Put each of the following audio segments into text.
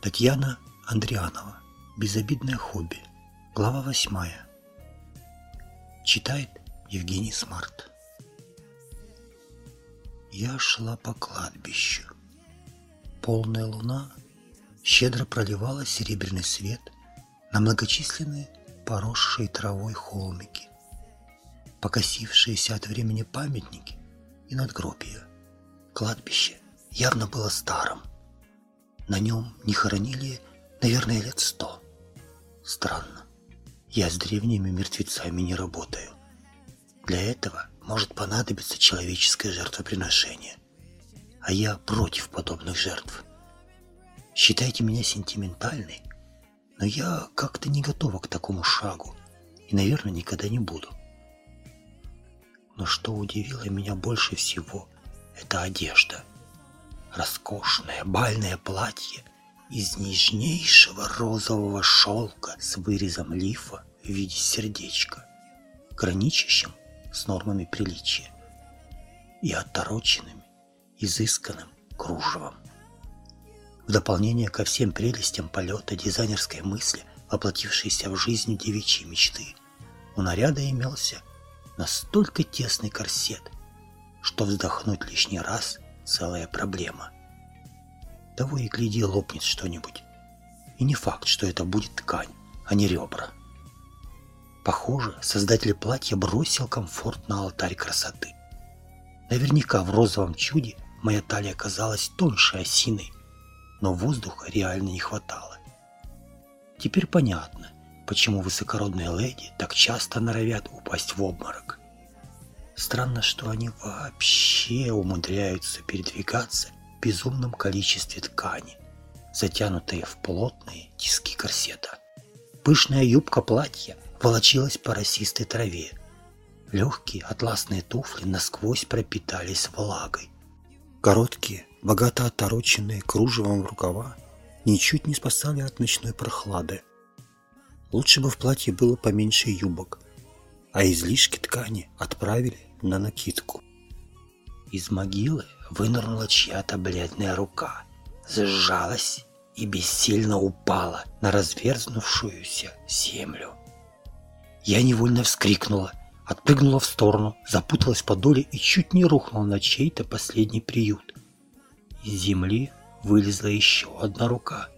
Татьяна Андрианова. Безобидное хобби. Глава восьмая. Читает Евгений Смарт. Я шла по кладбищу. Полная луна щедро проливала серебряный свет на многочисленные поросшие травой холмики, покосившиеся от времени памятники и надгробия. Кладбище явно было старым. На нем не хоронили, наверное, лет сто. Странно. Я с древними мертвецами не работаю. Для этого может понадобиться человеческое жертвоприношение. А я против подобных жертв. Считайте меня сентиментальной, но я как-то не готова к такому шагу и, наверное, никогда не буду. Но что удивило меня больше всего, это одежда роскошное бальное платье из нежнейшего розового шелка с вырезом лифа в виде сердечка, граничащим с нормами приличия и отороченным, изысканным кружевом. В дополнение ко всем прелестям полета дизайнерской мысли, воплотившейся в жизнь девичьей мечты, у наряда имелся настолько тесный корсет, что вздохнуть лишний раз – целая проблема. Того и гляди, лопнет что-нибудь. И не факт, что это будет ткань, а не ребра. Похоже, создатель платья бросил комфорт на алтарь красоты. Наверняка в розовом чуде моя талия казалась тоньше осиной, но воздуха реально не хватало. Теперь понятно, почему высокородные леди так часто норовят упасть в обморок. Странно, что они вообще умудряются передвигаться в безумном количестве ткани, затянутые в плотные тиски корсета. Пышная юбка платья волочилась по росистой траве. Легкие атласные туфли насквозь пропитались влагой. Короткие, богато отороченные кружевом рукава ничуть не спасали от ночной прохлады. Лучше бы в платье было поменьше юбок, а излишки ткани отправили на накидку. Из могилы вынырнула чья-то бледная рука, сжалась и бессильно упала на разверзнувшуюся землю. Я невольно вскрикнула, отпрыгнула в сторону, запуталась по доле и чуть не рухнула на чей-то последний приют. Из земли вылезла еще одна рука.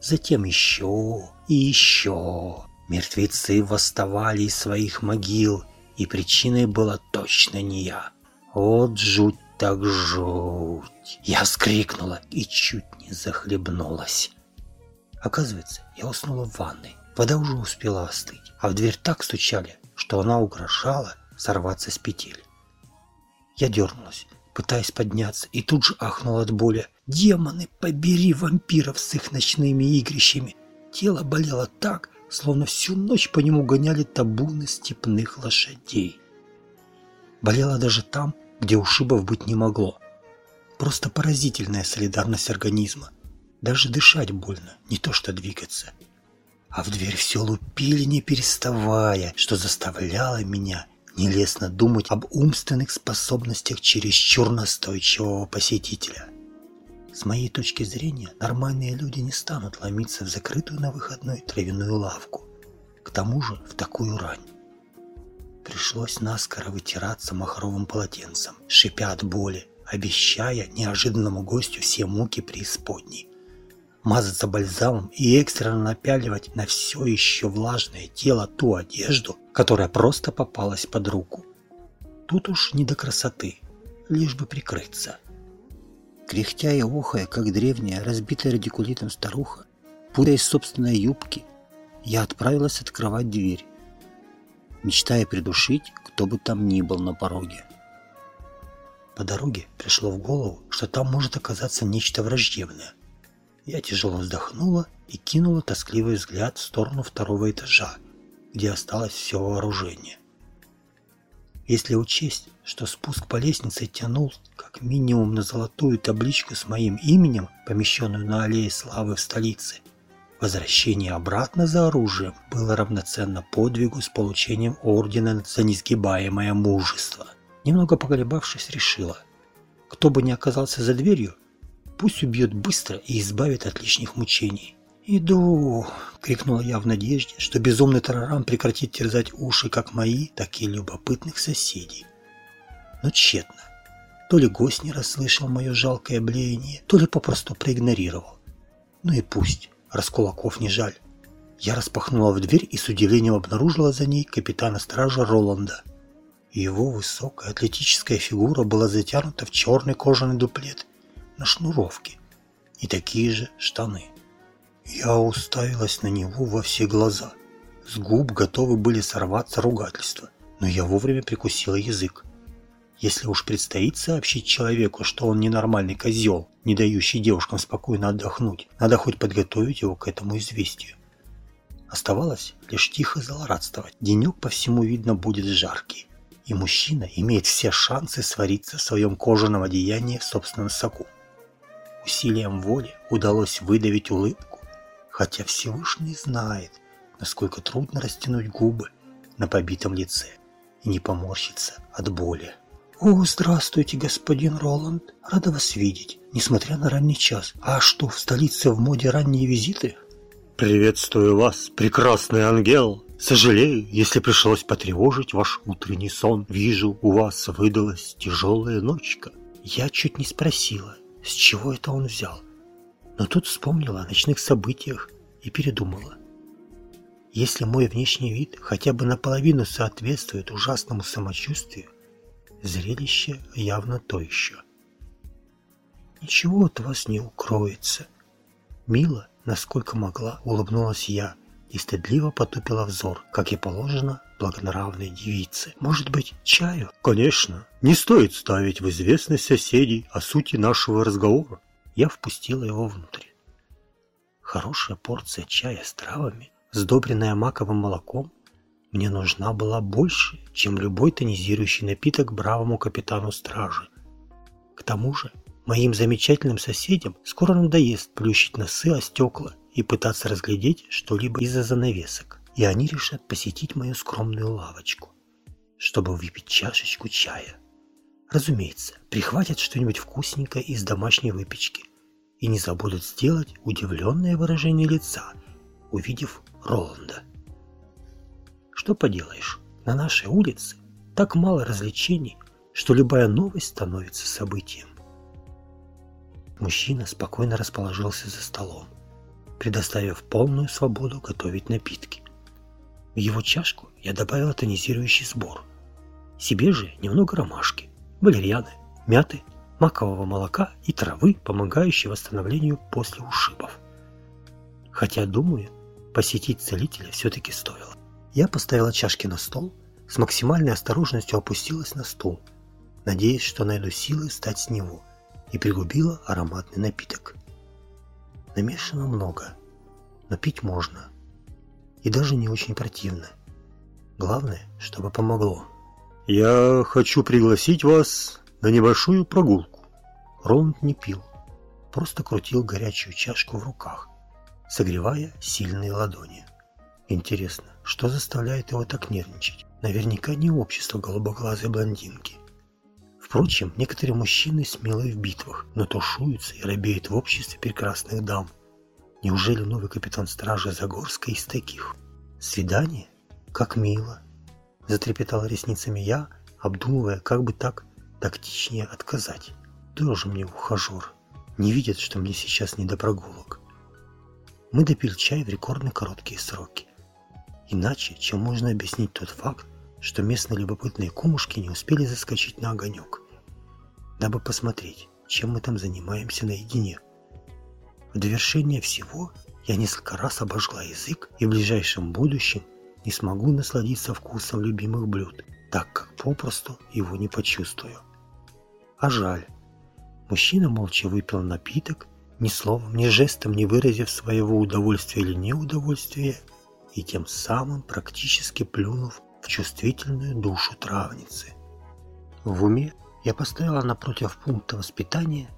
Затем еще и еще. Мертвецы восставали из своих могил – и причиной была точно не я. Вот жуть так жуть. Я вскрикнула и чуть не захлебнулась. Оказывается, я уснула в ванной. Вода уже успела остыть, а в дверь так стучали, что она угрожала сорваться с петель. Я дернулась, пытаясь подняться, и тут же ахнула от боли. «Демоны, побери вампиров с их ночными игрищами!» Тело болело так, словно всю ночь по нему гоняли табуны степных лошадей. Болело даже там, где ушибов быть не могло. Просто поразительная солидарность организма. Даже дышать больно, не то что двигаться. А в дверь все лупили не переставая, что заставляло меня нелестно думать об умственных способностях чересчур настойчивого посетителя. С моей точки зрения, нормальные люди не станут ломиться в закрытую на выходной травяную лавку. К тому же в такую рань. Пришлось наскоро вытираться махровым полотенцем, шипя от боли, обещая неожиданному гостю все муки преисподней. Мазаться бальзамом и экстренно напяливать на все еще влажное тело ту одежду, которая просто попалась под руку. Тут уж не до красоты, лишь бы прикрыться. Кряхтя и охая, как древняя, разбитая радикулитом старуха, путаясь собственной юбке, я отправилась открывать дверь, мечтая придушить, кто бы там ни был на пороге. По дороге пришло в голову, что там может оказаться нечто враждебное. Я тяжело вздохнула и кинула тоскливый взгляд в сторону второго этажа, где осталось все вооружение. Если учесть, что спуск по лестнице тянул как минимум на золотую табличку с моим именем, помещенную на аллее славы в столице, возвращение обратно за оружием было равноценно подвигу с получением ордена за несгибаемое мужество. Немного поколебавшись, решила, кто бы ни оказался за дверью, Пусть убьет быстро и избавит от лишних мучений. «Иду!» — крикнула я в надежде, что безумный тарарам прекратит терзать уши как мои, так и любопытных соседей. Но тщетно. То ли гость не расслышал мое жалкое блеяние, то ли попросту проигнорировал. Ну и пусть, раскулаков не жаль. Я распахнула в дверь и с удивлением обнаружила за ней капитана стража Роланда. Его высокая атлетическая фигура была затянута в черный кожаный дуплет на шнуровке и такие же штаны. Я уставилась на него во все глаза. С губ готовы были сорваться ругательства, но я вовремя прикусила язык. Если уж предстоит сообщить человеку, что он ненормальный козел, не дающий девушкам спокойно отдохнуть, надо хоть подготовить его к этому известию. Оставалось лишь тихо злорадствовать. Денек по всему видно будет жаркий, и мужчина имеет все шансы свариться в своем кожаном одеянии в собственном соку. Усилием воли удалось выдавить улыбку, хотя Всевышний знает, насколько трудно растянуть губы на побитом лице и не поморщиться от боли. «О, здравствуйте, господин Роланд. Рада вас видеть, несмотря на ранний час. А что, в столице в моде ранние визиты?» «Приветствую вас, прекрасный ангел. Сожалею, если пришлось потревожить ваш утренний сон. Вижу, у вас выдалась тяжелая ночка». Я чуть не спросила, с чего это он взял. Но тут вспомнила о ночных событиях и передумала. Если мой внешний вид хотя бы наполовину соответствует ужасному самочувствию, Зрелище явно то еще. Ничего от вас не укроется. Мило, насколько могла, улыбнулась я и стыдливо потупила взор, как и положено благонравной девице. Может быть, чаю? Конечно. Не стоит ставить в известность соседей о сути нашего разговора. Я впустила его внутрь. Хорошая порция чая с травами, сдобренная маковым молоком, мне нужна была больше, чем любой тонизирующий напиток бравому капитану стражи. К тому же, моим замечательным соседям скоро надоест плющить носы о стекла и пытаться разглядеть что-либо из-за занавесок, и они решат посетить мою скромную лавочку, чтобы выпить чашечку чая. Разумеется, прихватят что-нибудь вкусненькое из домашней выпечки и не забудут сделать удивленное выражение лица, увидев Роланда. Что поделаешь, на нашей улице так мало развлечений, что любая новость становится событием. Мужчина спокойно расположился за столом, предоставив полную свободу готовить напитки. В его чашку я добавила тонизирующий сбор. Себе же немного ромашки, валерьяны, мяты, макового молока и травы, помогающей восстановлению после ушибов. Хотя, думаю, посетить целителя все-таки стоило. Я поставила чашки на стол, с максимальной осторожностью опустилась на стул, надеясь, что найду силы встать с него, и пригубила ароматный напиток. Намешано много, но пить можно. И даже не очень противно. Главное, чтобы помогло. «Я хочу пригласить вас на небольшую прогулку». Роланд не пил, просто крутил горячую чашку в руках, согревая сильные ладони. Интересно, что заставляет его так нервничать? Наверняка не общество голубоглазой блондинки. Впрочем, некоторые мужчины смелые в битвах, но тушуются и робеют в обществе прекрасных дам. Неужели новый капитан стражи Загорска из таких? Свидание? Как мило. Затрепетала ресницами я, обдумывая, как бы так тактичнее отказать. Тоже мне ухажер. Не видят, что мне сейчас не до прогулок. Мы допили чай в рекордно короткие сроки. Иначе, чем можно объяснить тот факт, что местные любопытные кумушки не успели заскочить на огонек, дабы посмотреть, чем мы там занимаемся наедине. В довершение всего я несколько раз обожгла язык и в ближайшем будущем не смогу насладиться вкусом любимых блюд, так как попросту его не почувствую. А жаль. Мужчина молча выпил напиток, ни словом, ни жестом не выразив своего удовольствия или неудовольствия, и тем самым практически плюнув в чувствительную душу травницы. В уме я поставила напротив пункта воспитания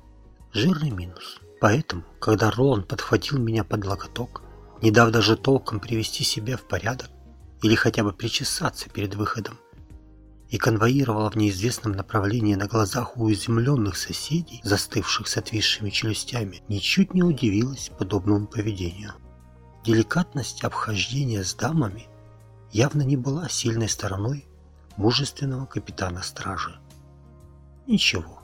жирный минус. Поэтому, когда Роланд подхватил меня под локоток, не дав даже толком привести себя в порядок или хотя бы причесаться перед выходом, и конвоировала в неизвестном направлении на глазах у уязвленных соседей, застывших с отвисшими челюстями, ничуть не удивилась подобному поведению. Деликатность обхождения с дамами явно не была сильной стороной мужественного капитана стражи. Ничего,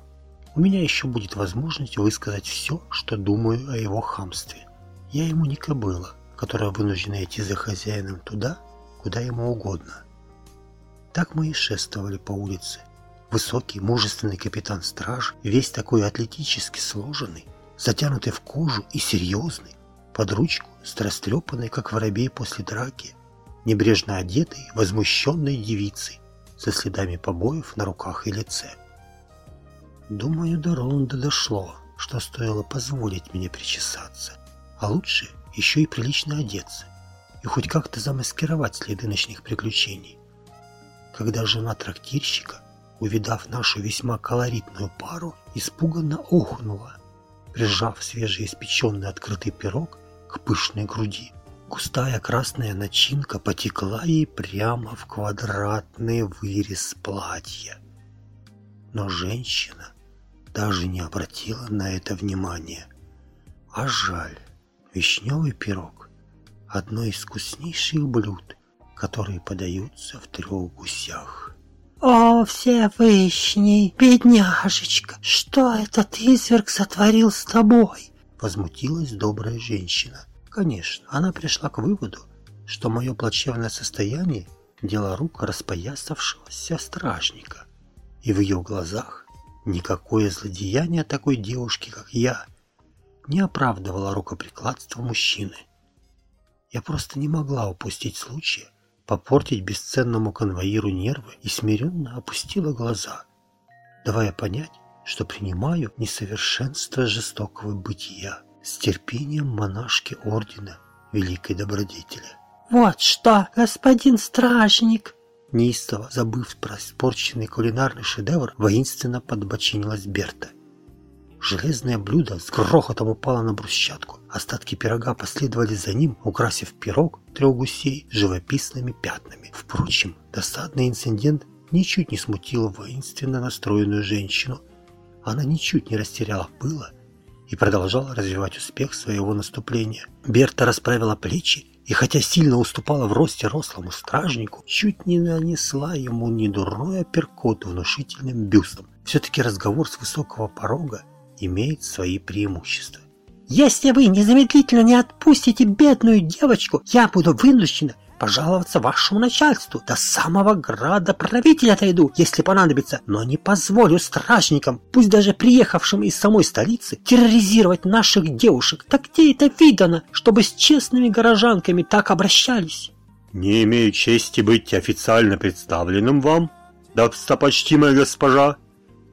у меня еще будет возможность высказать все, что думаю о его хамстве. Я ему не кобыла, которая вынуждена идти за хозяином туда, куда ему угодно. Так мы и шествовали по улице. Высокий, мужественный капитан страж, весь такой атлетически сложенный, затянутый в кожу и серьезный, под ручку, с растрепанной, как воробей после драки, небрежно одетой, возмущенной девицей, со следами побоев на руках и лице. Думаю, до Роланда дошло, что стоило позволить мне причесаться, а лучше еще и прилично одеться и хоть как-то замаскировать следы ночных приключений. Когда жена трактирщика, увидав нашу весьма колоритную пару, испуганно охнула, прижав свежеиспеченный открытый пирог к пышной груди. Густая красная начинка потекла ей прямо в квадратный вырез платья. Но женщина даже не обратила на это внимания. А жаль, вишневый пирог – одно из вкуснейших блюд, которые подаются в трех гусях. «О, Всевышний, бедняжечка, что этот изверг сотворил с тобой?» Возмутилась добрая женщина – Конечно, она пришла к выводу, что мое плачевное состояние – дело рук распоясавшегося стражника, и в ее глазах никакое злодеяние такой девушки, как я, не оправдывало рукоприкладство мужчины. Я просто не могла упустить случая попортить бесценному конвоиру нервы и смиренно опустила глаза, давая понять, что принимаю несовершенство жестокого бытия с терпением монашки ордена Великой Добродетели. «Вот что, господин стражник!» Неистово, забыв про испорченный кулинарный шедевр, воинственно подбочинилась Берта. Железное блюдо с грохотом упало на брусчатку. Остатки пирога последовали за ним, украсив пирог трех гусей живописными пятнами. Впрочем, досадный инцидент ничуть не смутил воинственно настроенную женщину. Она ничуть не растеряла пыла и продолжала развивать успех своего наступления. Берта расправила плечи и, хотя сильно уступала в росте рослому стражнику, чуть не нанесла ему недурной апперкот внушительным бюстом. Все-таки разговор с высокого порога имеет свои преимущества. «Если вы незамедлительно не отпустите бедную девочку, я буду вынуждена пожаловаться вашему начальству. До самого града правителя отойду, если понадобится, но не позволю стражникам, пусть даже приехавшим из самой столицы, терроризировать наших девушек. Так где это видано, чтобы с честными горожанками так обращались? Не имею чести быть официально представленным вам, достопочтимая госпожа.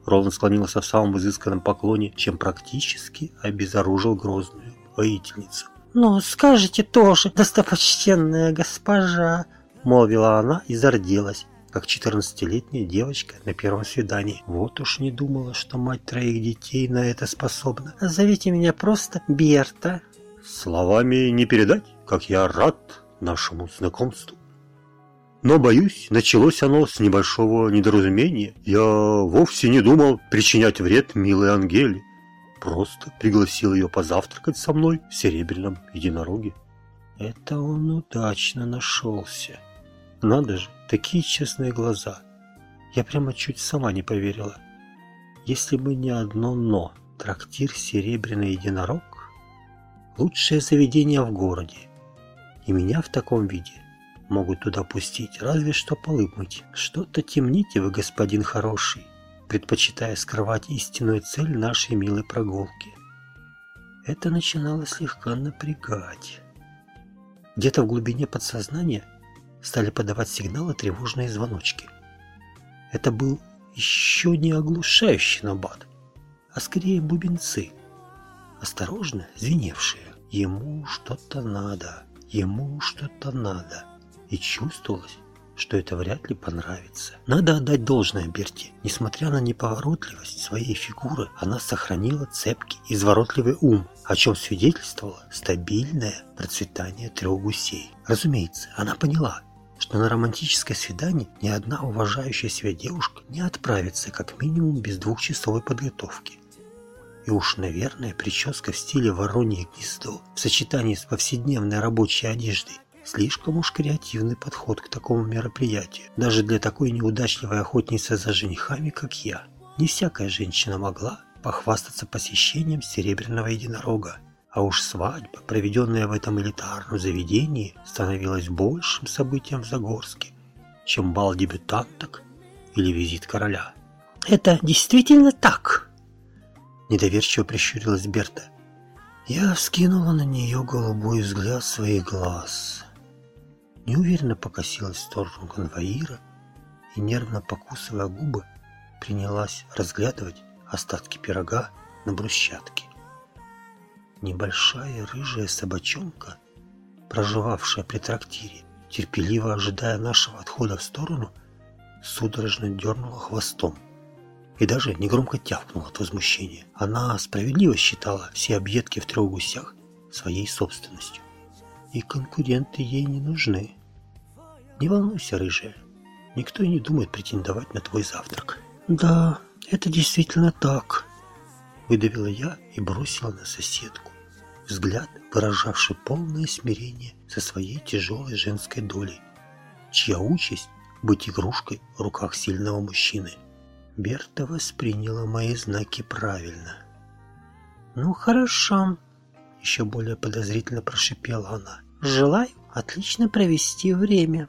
Роланд склонился в самом изысканном поклоне, чем практически обезоружил грозную воительницу. «Ну, скажите тоже, достопочтенная госпожа!» Молвила она и зарделась, как четырнадцатилетняя девочка на первом свидании. Вот уж не думала, что мать троих детей на это способна. «Зовите меня просто Берта!» Словами не передать, как я рад нашему знакомству. Но, боюсь, началось оно с небольшого недоразумения. Я вовсе не думал причинять вред милой Ангеле просто пригласил ее позавтракать со мной в серебряном единороге. Это он удачно нашелся. Надо же, такие честные глаза. Я прямо чуть сама не поверила. Если бы не одно «но», трактир «Серебряный единорог» – лучшее заведение в городе. И меня в таком виде могут туда пустить, разве что полы мыть. Что-то темните вы, господин хороший предпочитая скрывать истинную цель нашей милой прогулки. Это начинало слегка напрягать. Где-то в глубине подсознания стали подавать сигналы тревожные звоночки. Это был еще не оглушающий набат, а скорее бубенцы, осторожно звеневшие. Ему что-то надо, ему что-то надо. И чувствовалось, что это вряд ли понравится. Надо отдать должное Берти. Несмотря на неповоротливость своей фигуры, она сохранила цепкий, изворотливый ум, о чем свидетельствовало стабильное процветание трех гусей. Разумеется, она поняла, что на романтическое свидание ни одна уважающая себя девушка не отправится как минимум без двухчасовой подготовки. И уж, наверное, прическа в стиле воронье гнездо в сочетании с повседневной рабочей одеждой слишком уж креативный подход к такому мероприятию, даже для такой неудачливой охотницы за женихами, как я. Не всякая женщина могла похвастаться посещением серебряного единорога, а уж свадьба, проведенная в этом элитарном заведении, становилась большим событием в Загорске, чем бал дебютанток или визит короля. «Это действительно так?» Недоверчиво прищурилась Берта. Я вскинула на нее голубой взгляд своих глаз. Неуверенно покосилась в сторону конвоира и, нервно покусывая губы, принялась разглядывать остатки пирога на брусчатке. Небольшая рыжая собачонка, проживавшая при трактире, терпеливо ожидая нашего отхода в сторону, судорожно дернула хвостом и даже негромко тявкнула от возмущения. Она справедливо считала все объедки в трех гусях своей собственностью. И конкуренты ей не нужны. Не волнуйся, рыжая, никто и не думает претендовать на твой завтрак. Да, это действительно так, выдавила я и бросила на соседку. Взгляд, выражавший полное смирение со своей тяжелой женской долей, чья участь быть игрушкой в руках сильного мужчины. Берта восприняла мои знаки правильно. «Ну, хорошо», — еще более подозрительно прошипела она. «Желаю отлично провести время».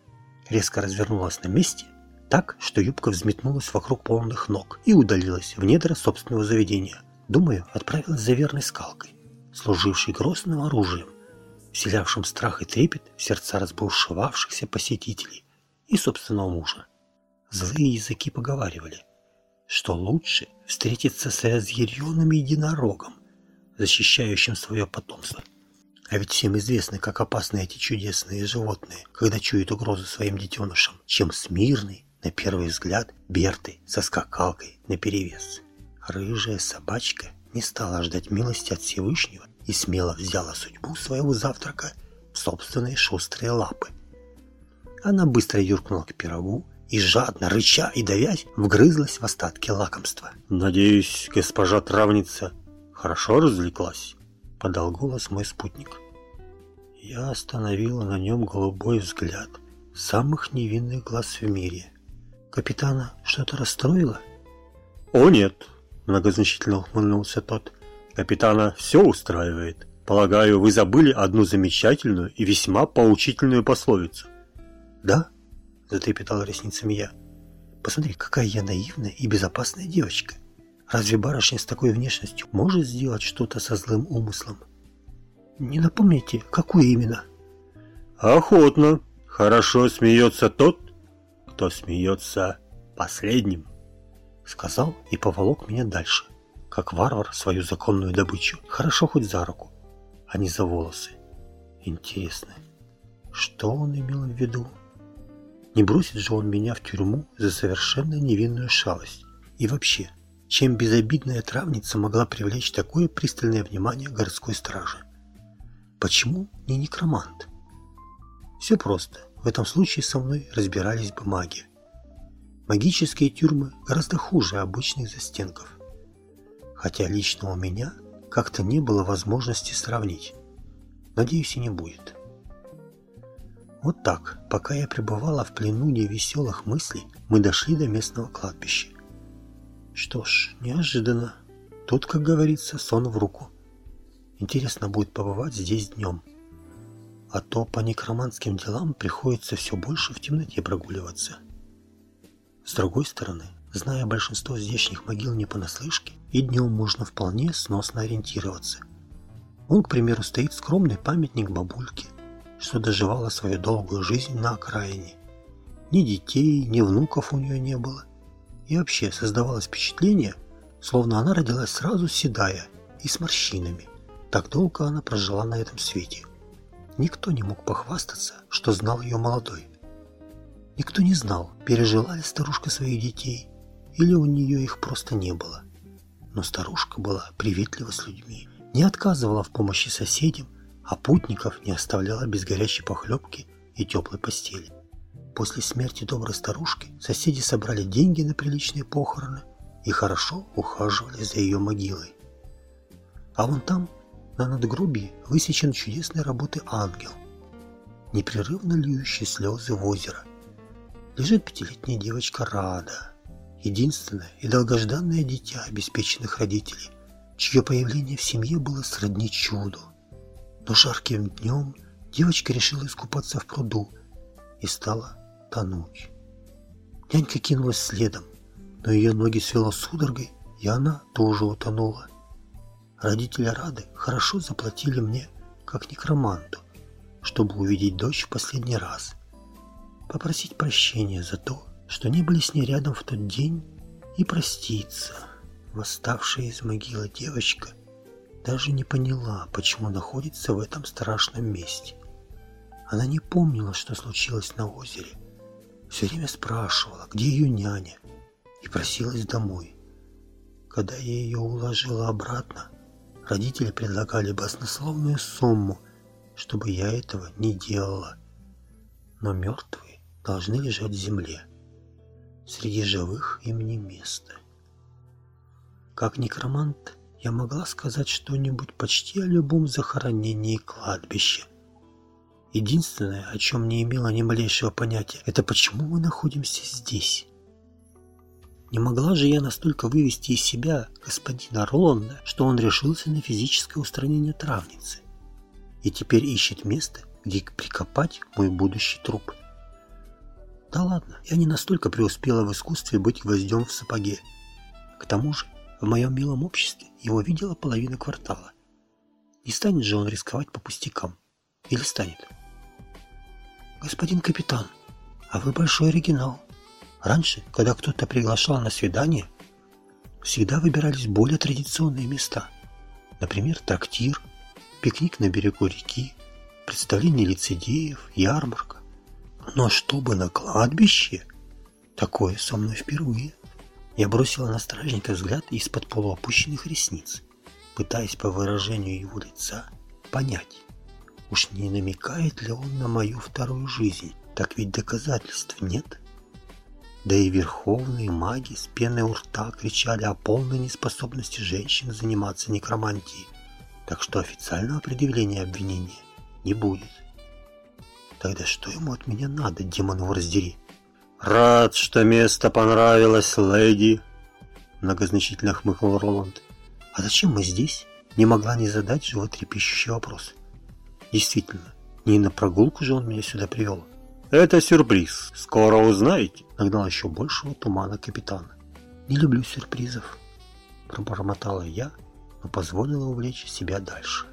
Резко развернулась на месте, так, что юбка взметнулась вокруг полных ног и удалилась в недра собственного заведения. Думаю, отправилась за верной скалкой, служившей грозным оружием, вселявшим страх и трепет в сердца разбушевавшихся посетителей и собственного мужа. Злые языки поговаривали — что лучше встретиться с разъяренным единорогом, защищающим свое потомство. А ведь всем известно, как опасны эти чудесные животные, когда чуют угрозу своим детенышам, чем смирный, на первый взгляд, Берты со скакалкой наперевес. Рыжая собачка не стала ждать милости от Всевышнего и смело взяла судьбу своего завтрака в собственные шустрые лапы. Она быстро юркнула к пирогу, и жадно, рыча и давясь, вгрызлась в остатки лакомства. «Надеюсь, госпожа травница хорошо развлеклась?» — подал голос мой спутник. Я остановила на нем голубой взгляд самых невинных глаз в мире. «Капитана что-то расстроило?» «О, нет!» — многозначительно ухмыльнулся тот. «Капитана все устраивает. Полагаю, вы забыли одну замечательную и весьма поучительную пословицу». «Да?» затрепетала ресницами я. Посмотри, какая я наивная и безопасная девочка. Разве барышня с такой внешностью может сделать что-то со злым умыслом? Не напомните, какую именно? Охотно. Хорошо смеется тот, кто смеется последним. Сказал и поволок меня дальше, как варвар свою законную добычу. Хорошо хоть за руку, а не за волосы. Интересно, что он имел в виду? Не бросит же он меня в тюрьму за совершенно невинную шалость. И вообще, чем безобидная травница могла привлечь такое пристальное внимание городской стражи? Почему не некромант? Все просто. В этом случае со мной разбирались бы маги. Магические тюрьмы гораздо хуже обычных застенков. Хотя лично у меня как-то не было возможности сравнить. Надеюсь, и не будет. Вот так, пока я пребывала в плену невеселых мыслей, мы дошли до местного кладбища. Что ж, неожиданно. Тут, как говорится, сон в руку. Интересно будет побывать здесь днем. А то по некроманским делам приходится все больше в темноте прогуливаться. С другой стороны, зная большинство здешних могил не понаслышке, и днем можно вполне сносно ориентироваться. Он, к примеру, стоит скромный памятник бабульке, что доживала свою долгую жизнь на окраине. Ни детей, ни внуков у нее не было. И вообще создавалось впечатление, словно она родилась сразу седая и с морщинами. Так долго она прожила на этом свете. Никто не мог похвастаться, что знал ее молодой. Никто не знал, пережила ли старушка своих детей, или у нее их просто не было. Но старушка была приветлива с людьми, не отказывала в помощи соседям, а путников не оставляла без горячей похлебки и теплой постели. После смерти доброй старушки соседи собрали деньги на приличные похороны и хорошо ухаживали за ее могилой. А вон там, на надгробии, высечен чудесной работы ангел, непрерывно льющий слезы в озеро. Лежит пятилетняя девочка Рада, единственное и долгожданное дитя обеспеченных родителей, чье появление в семье было сродни чуду. Но жарким днем девочка решила искупаться в пруду и стала тонуть. Нянька кинулась следом, но ее ноги свело судорогой, и она тоже утонула. Родители Рады хорошо заплатили мне, как некроманту, чтобы увидеть дочь в последний раз, попросить прощения за то, что не были с ней рядом в тот день, и проститься. Восставшая из могилы девочка даже не поняла, почему находится в этом страшном месте. Она не помнила, что случилось на озере, все время спрашивала, где ее няня, и просилась домой. Когда я ее уложила обратно, родители предлагали баснословную сумму, чтобы я этого не делала. Но мертвые должны лежать в земле. Среди живых им не место. Как некромант, я могла сказать что-нибудь почти о любом захоронении кладбища, Единственное, о чем не имела ни малейшего понятия, это почему мы находимся здесь. Не могла же я настолько вывести из себя господина Роланда, что он решился на физическое устранение травницы. И теперь ищет место, где прикопать мой будущий труп. Да ладно, я не настолько преуспела в искусстве быть гвоздем в сапоге. К тому же, в моем милом обществе его видела половина квартала. Не станет же он рисковать по пустякам. Или станет? «Господин капитан, а вы большой оригинал. Раньше, когда кто-то приглашал на свидание, всегда выбирались более традиционные места. Например, трактир, пикник на берегу реки, представление лицедеев, ярмарка. Но чтобы на кладбище? Такое со мной впервые. Я бросила на стражника взгляд из-под полуопущенных ресниц, пытаясь по выражению его лица понять, Уж не намекает ли он на мою вторую жизнь? Так ведь доказательств нет. Да и верховные маги с пеной у рта кричали о полной неспособности женщин заниматься некромантией. Так что официального предъявления обвинения не будет. Тогда что ему от меня надо, демон его раздери? «Рад, что место понравилось, леди!» Многозначительно хмыкнул Роланд. «А зачем мы здесь?» Не могла не задать животрепещущий вопрос. Действительно, не на прогулку же он меня сюда привел. Это сюрприз. Скоро узнаете. Нагнал еще большего тумана капитана. Не люблю сюрпризов. Пробормотала я, но позволила увлечь себя дальше.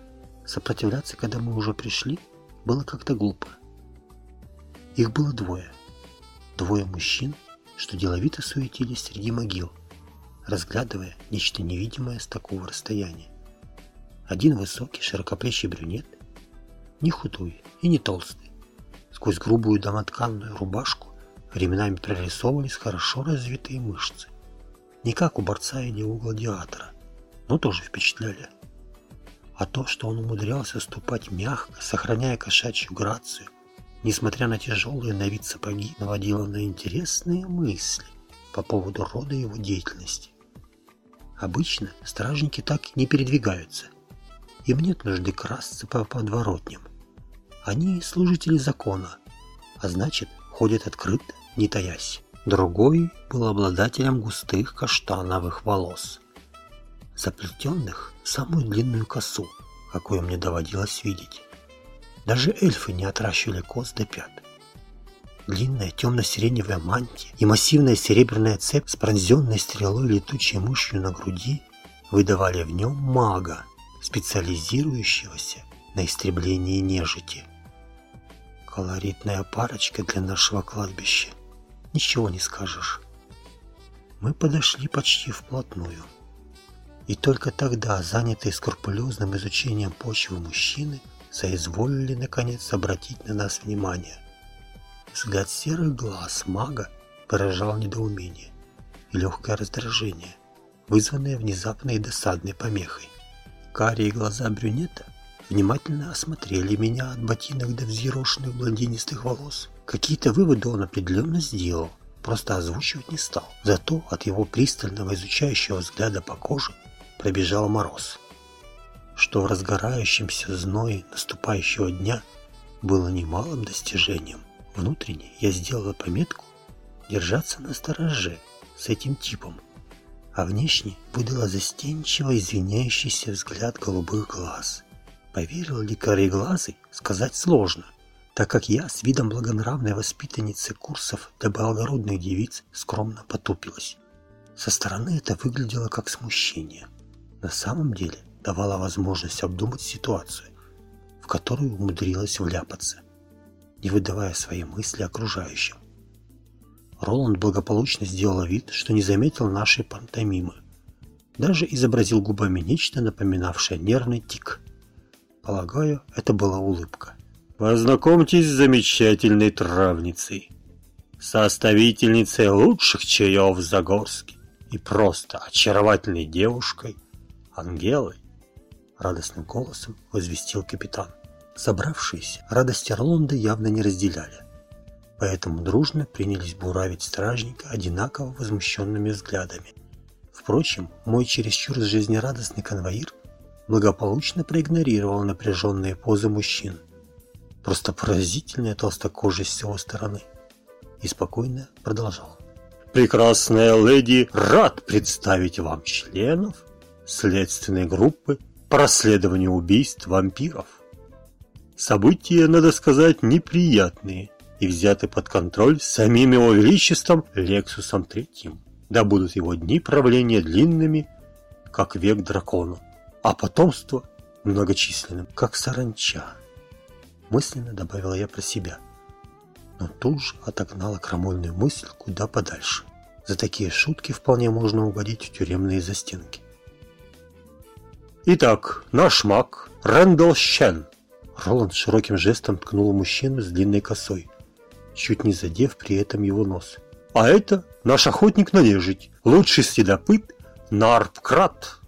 Сопротивляться, когда мы уже пришли, было как-то глупо. Их было двое. Двое мужчин, что деловито суетились среди могил, разглядывая нечто невидимое с такого расстояния. Один высокий, широкоплечий брюнет – не худой и не толстый. Сквозь грубую домотканную рубашку временами прорисовывались хорошо развитые мышцы. Не как у борца или у гладиатора, но тоже впечатляли. А то, что он умудрялся ступать мягко, сохраняя кошачью грацию, несмотря на тяжелые на вид сапоги, наводило на интересные мысли по поводу рода его деятельности. Обычно стражники так не передвигаются. Им нет нужды красться по подворотням. Они служители закона, а значит, ходят открыто, не таясь. Другой был обладателем густых каштановых волос, заплетенных в самую длинную косу, какую мне доводилось видеть. Даже эльфы не отращивали кос до пят. Длинная темно-сиреневая мантия и массивная серебряная цепь с пронзенной стрелой летучей мышью на груди выдавали в нем мага, специализирующегося на истреблении нежити. Колоритная парочка для нашего кладбища. Ничего не скажешь. Мы подошли почти вплотную. И только тогда, занятые скрупулезным изучением почвы мужчины, соизволили наконец обратить на нас внимание. Взгляд серых глаз мага поражал недоумение и легкое раздражение, вызванное внезапной и досадной помехой. Карие глаза брюнета внимательно осмотрели меня от ботинок до взъерошенных блондинистых волос. Какие-то выводы он определенно сделал, просто озвучивать не стал. Зато от его пристального изучающего взгляда по коже пробежал мороз. Что в разгорающемся зное наступающего дня было немалым достижением. Внутренне я сделала пометку держаться на стороже с этим типом, а внешне выдала застенчиво извиняющийся взгляд голубых глаз. Поверил ли кореглазый, сказать сложно, так как я с видом благонравной воспитанницы курсов для благородных девиц скромно потупилась. Со стороны это выглядело как смущение. На самом деле давала возможность обдумать ситуацию, в которую умудрилась вляпаться, не выдавая свои мысли окружающим. Роланд благополучно сделал вид, что не заметил нашей пантомимы. Даже изобразил губами нечто, напоминавшее нервный тик. Полагаю, это была улыбка. Познакомьтесь с замечательной травницей, составительницей лучших чаев в и просто очаровательной девушкой Ангелой, радостным голосом возвестил капитан. Собравшиеся радости Роланда явно не разделяли, поэтому дружно принялись буравить стражника одинаково возмущенными взглядами. Впрочем, мой чересчур жизнерадостный конвоир благополучно проигнорировал напряженные позы мужчин – Просто поразительная толстокожесть с его стороны. И спокойно продолжал. Прекрасная леди, рад представить вам членов следственной группы по расследованию убийств вампиров. События, надо сказать, неприятные и взяты под контроль самим его величеством Лексусом Третьим. Да будут его дни правления длинными, как век дракона, а потомство многочисленным, как саранча мысленно добавила я про себя. Но тут же отогнала крамольную мысль куда подальше. За такие шутки вполне можно угодить в тюремные застенки. Итак, наш маг Рэндалл Щен. Роланд широким жестом ткнул мужчину с длинной косой, чуть не задев при этом его нос. А это наш охотник на нежить, лучший следопыт Нарпкрат.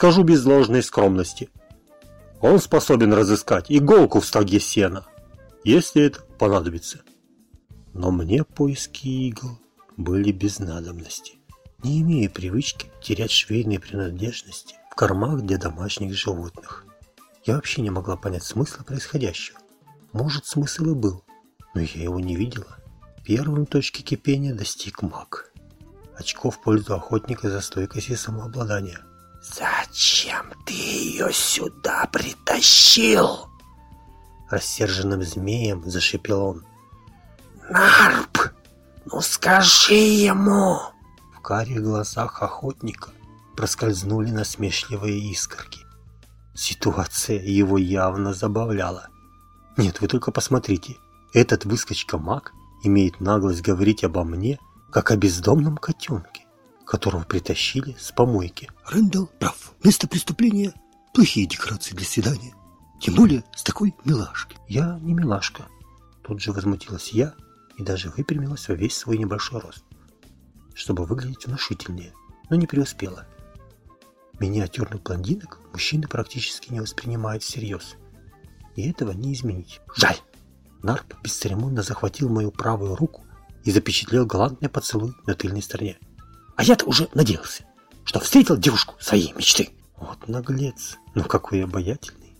Скажу без ложной скромности – он способен разыскать иголку в стоге сена, если это понадобится. Но мне поиски игл были без надобности. Не имея привычки терять швейные принадлежности в кормах для домашних животных. Я вообще не могла понять смысла происходящего. Может, смысл и был, но я его не видела. Первым точки кипения достиг маг. Очко в пользу охотника за стойкость и самообладание – «Зачем ты ее сюда притащил?» Рассерженным змеем зашипел он. «Нарп, ну скажи ему!» В карих глазах охотника проскользнули насмешливые искорки. Ситуация его явно забавляла. Нет, вы только посмотрите. Этот выскочка-маг имеет наглость говорить обо мне, как о бездомном котенке которого притащили с помойки. Рэндалл прав. Место преступления – плохие декорации для свидания. Тем более с такой милашкой. Я не милашка. Тут же возмутилась я и даже выпрямилась во весь свой небольшой рост, чтобы выглядеть внушительнее, но не преуспела. Миниатюрных блондинок мужчины практически не воспринимают всерьез. И этого не изменить. Жаль! Нарп бесцеремонно захватил мою правую руку и запечатлел галантный поцелуй на тыльной стороне. А я-то уже надеялся, что встретил девушку своей мечты. Вот наглец, ну какой обаятельный.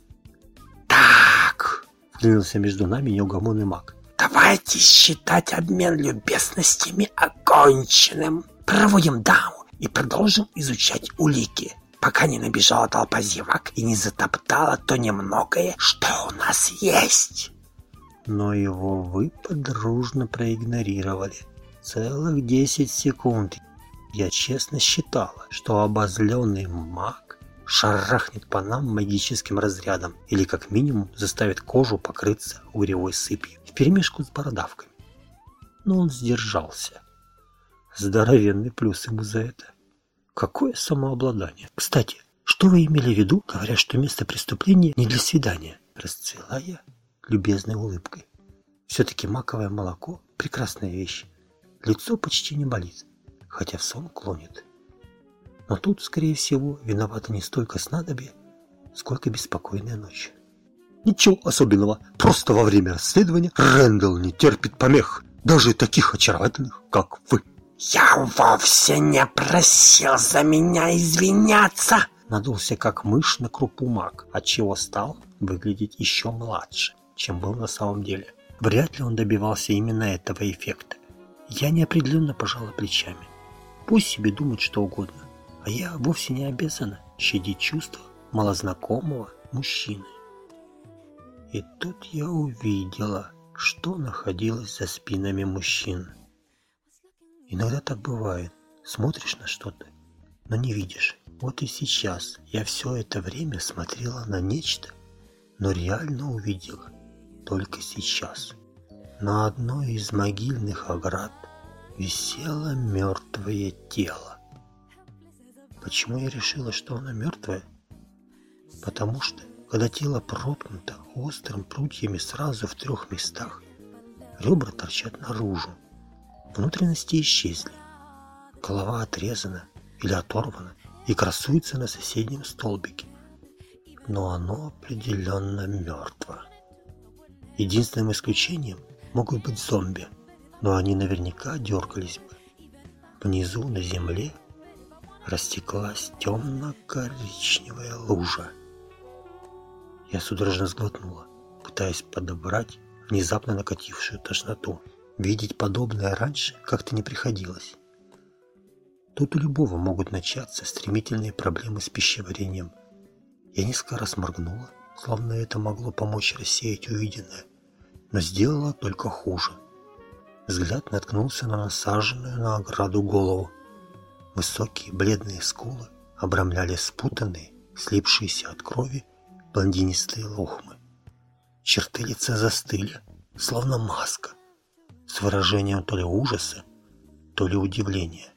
Так, вклинился между нами неугомонный маг. Давайте считать обмен любезностями оконченным. Проводим даму и продолжим изучать улики, пока не набежала толпа зевак и не затоптала то немногое, что у нас есть. Но его вы подружно проигнорировали. Целых десять секунд я честно считала, что обозленный маг шарахнет по нам магическим разрядом или как минимум заставит кожу покрыться угревой сыпью вперемешку с бородавками. Но он сдержался. Здоровенный плюс ему за это. Какое самообладание. Кстати, что вы имели в виду, говоря, что место преступления не для свидания? Расцвела я любезной улыбкой. Все-таки маковое молоко – прекрасная вещь. Лицо почти не болит хотя в сон клонит. Но тут, скорее всего, виновата не столько снадобье, сколько беспокойная ночь. Ничего особенного, просто во время расследования Рэндалл не терпит помех, даже таких очаровательных, как вы. «Я вовсе не просил за меня извиняться!» Надулся как мышь на крупу маг, отчего стал выглядеть еще младше, чем был на самом деле. Вряд ли он добивался именно этого эффекта. Я неопределенно пожала плечами. Пусть себе думает что угодно, а я вовсе не обязана щадить чувства малознакомого мужчины. И тут я увидела, что находилось за спинами мужчин. Иногда так бывает. Смотришь на что-то, но не видишь. Вот и сейчас я все это время смотрела на нечто, но реально увидела только сейчас. На одной из могильных оград висело мертвое тело. Почему я решила, что оно мертвое? Потому что, когда тело проткнуто острым прутьями сразу в трех местах, ребра торчат наружу, Внутренности исчезли. Голова отрезана или оторвана и красуется на соседнем столбике. Но оно определенно мертво. Единственным исключением могут быть зомби, но они наверняка дергались бы. Внизу на земле растеклась темно-коричневая лужа. Я судорожно сглотнула, пытаясь подобрать внезапно накатившую тошноту. Видеть подобное раньше как-то не приходилось. Тут у любого могут начаться стремительные проблемы с пищеварением. Я несколько раз моргнула, словно это могло помочь рассеять увиденное, но сделала только хуже. Взгляд наткнулся на насаженную на ограду голову. Высокие бледные скулы обрамляли спутанные, слипшиеся от крови, блондинистые лохмы. Черты лица застыли, словно маска с выражением то ли ужаса, то ли удивления.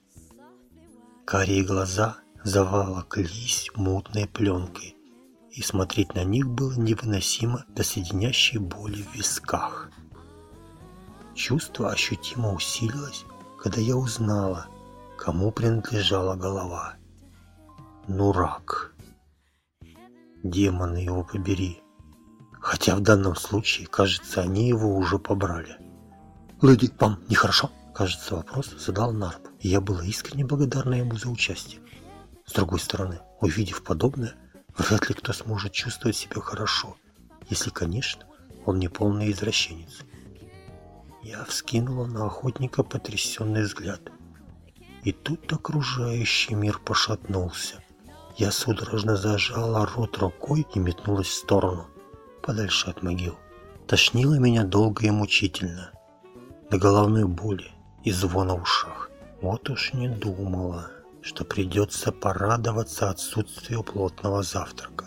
Карие глаза заволоклись мутной пленкой, и смотреть на них было невыносимо до соединящей боли в висках. Чувство ощутимо усилилось, когда я узнала, кому принадлежала голова. Нурак. Демоны его побери. Хотя в данном случае, кажется, они его уже побрали. «Леди, вам нехорошо?» Кажется, вопрос задал Нарп, и я была искренне благодарна ему за участие. С другой стороны, увидев подобное, вряд ли кто сможет чувствовать себя хорошо, если, конечно, он не полный извращенец. Я вскинула на охотника потрясенный взгляд. И тут окружающий мир пошатнулся. Я судорожно зажала рот рукой и метнулась в сторону, подальше от могил. Тошнило меня долго и мучительно до головной боли и звона в ушах. Вот уж не думала, что придется порадоваться отсутствию плотного завтрака.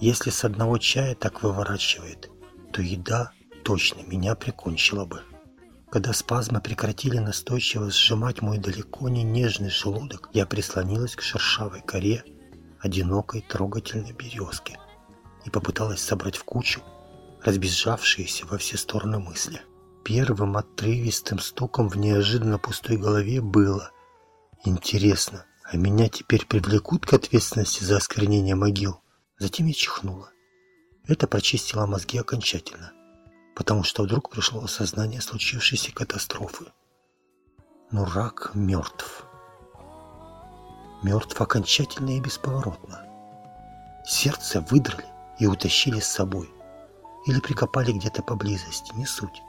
Если с одного чая так выворачивает, то еда точно меня прикончила бы. Когда спазмы прекратили настойчиво сжимать мой далеко не нежный желудок, я прислонилась к шершавой коре одинокой трогательной березки и попыталась собрать в кучу разбежавшиеся во все стороны мысли. Первым отрывистым стуком в неожиданно пустой голове было «Интересно, а меня теперь привлекут к ответственности за осквернение могил?» Затем я чихнула. Это прочистило мозги окончательно, потому что вдруг пришло осознание случившейся катастрофы. Но рак мертв. Мертв окончательно и бесповоротно. Сердце выдрали и утащили с собой. Или прикопали где-то поблизости, не суть.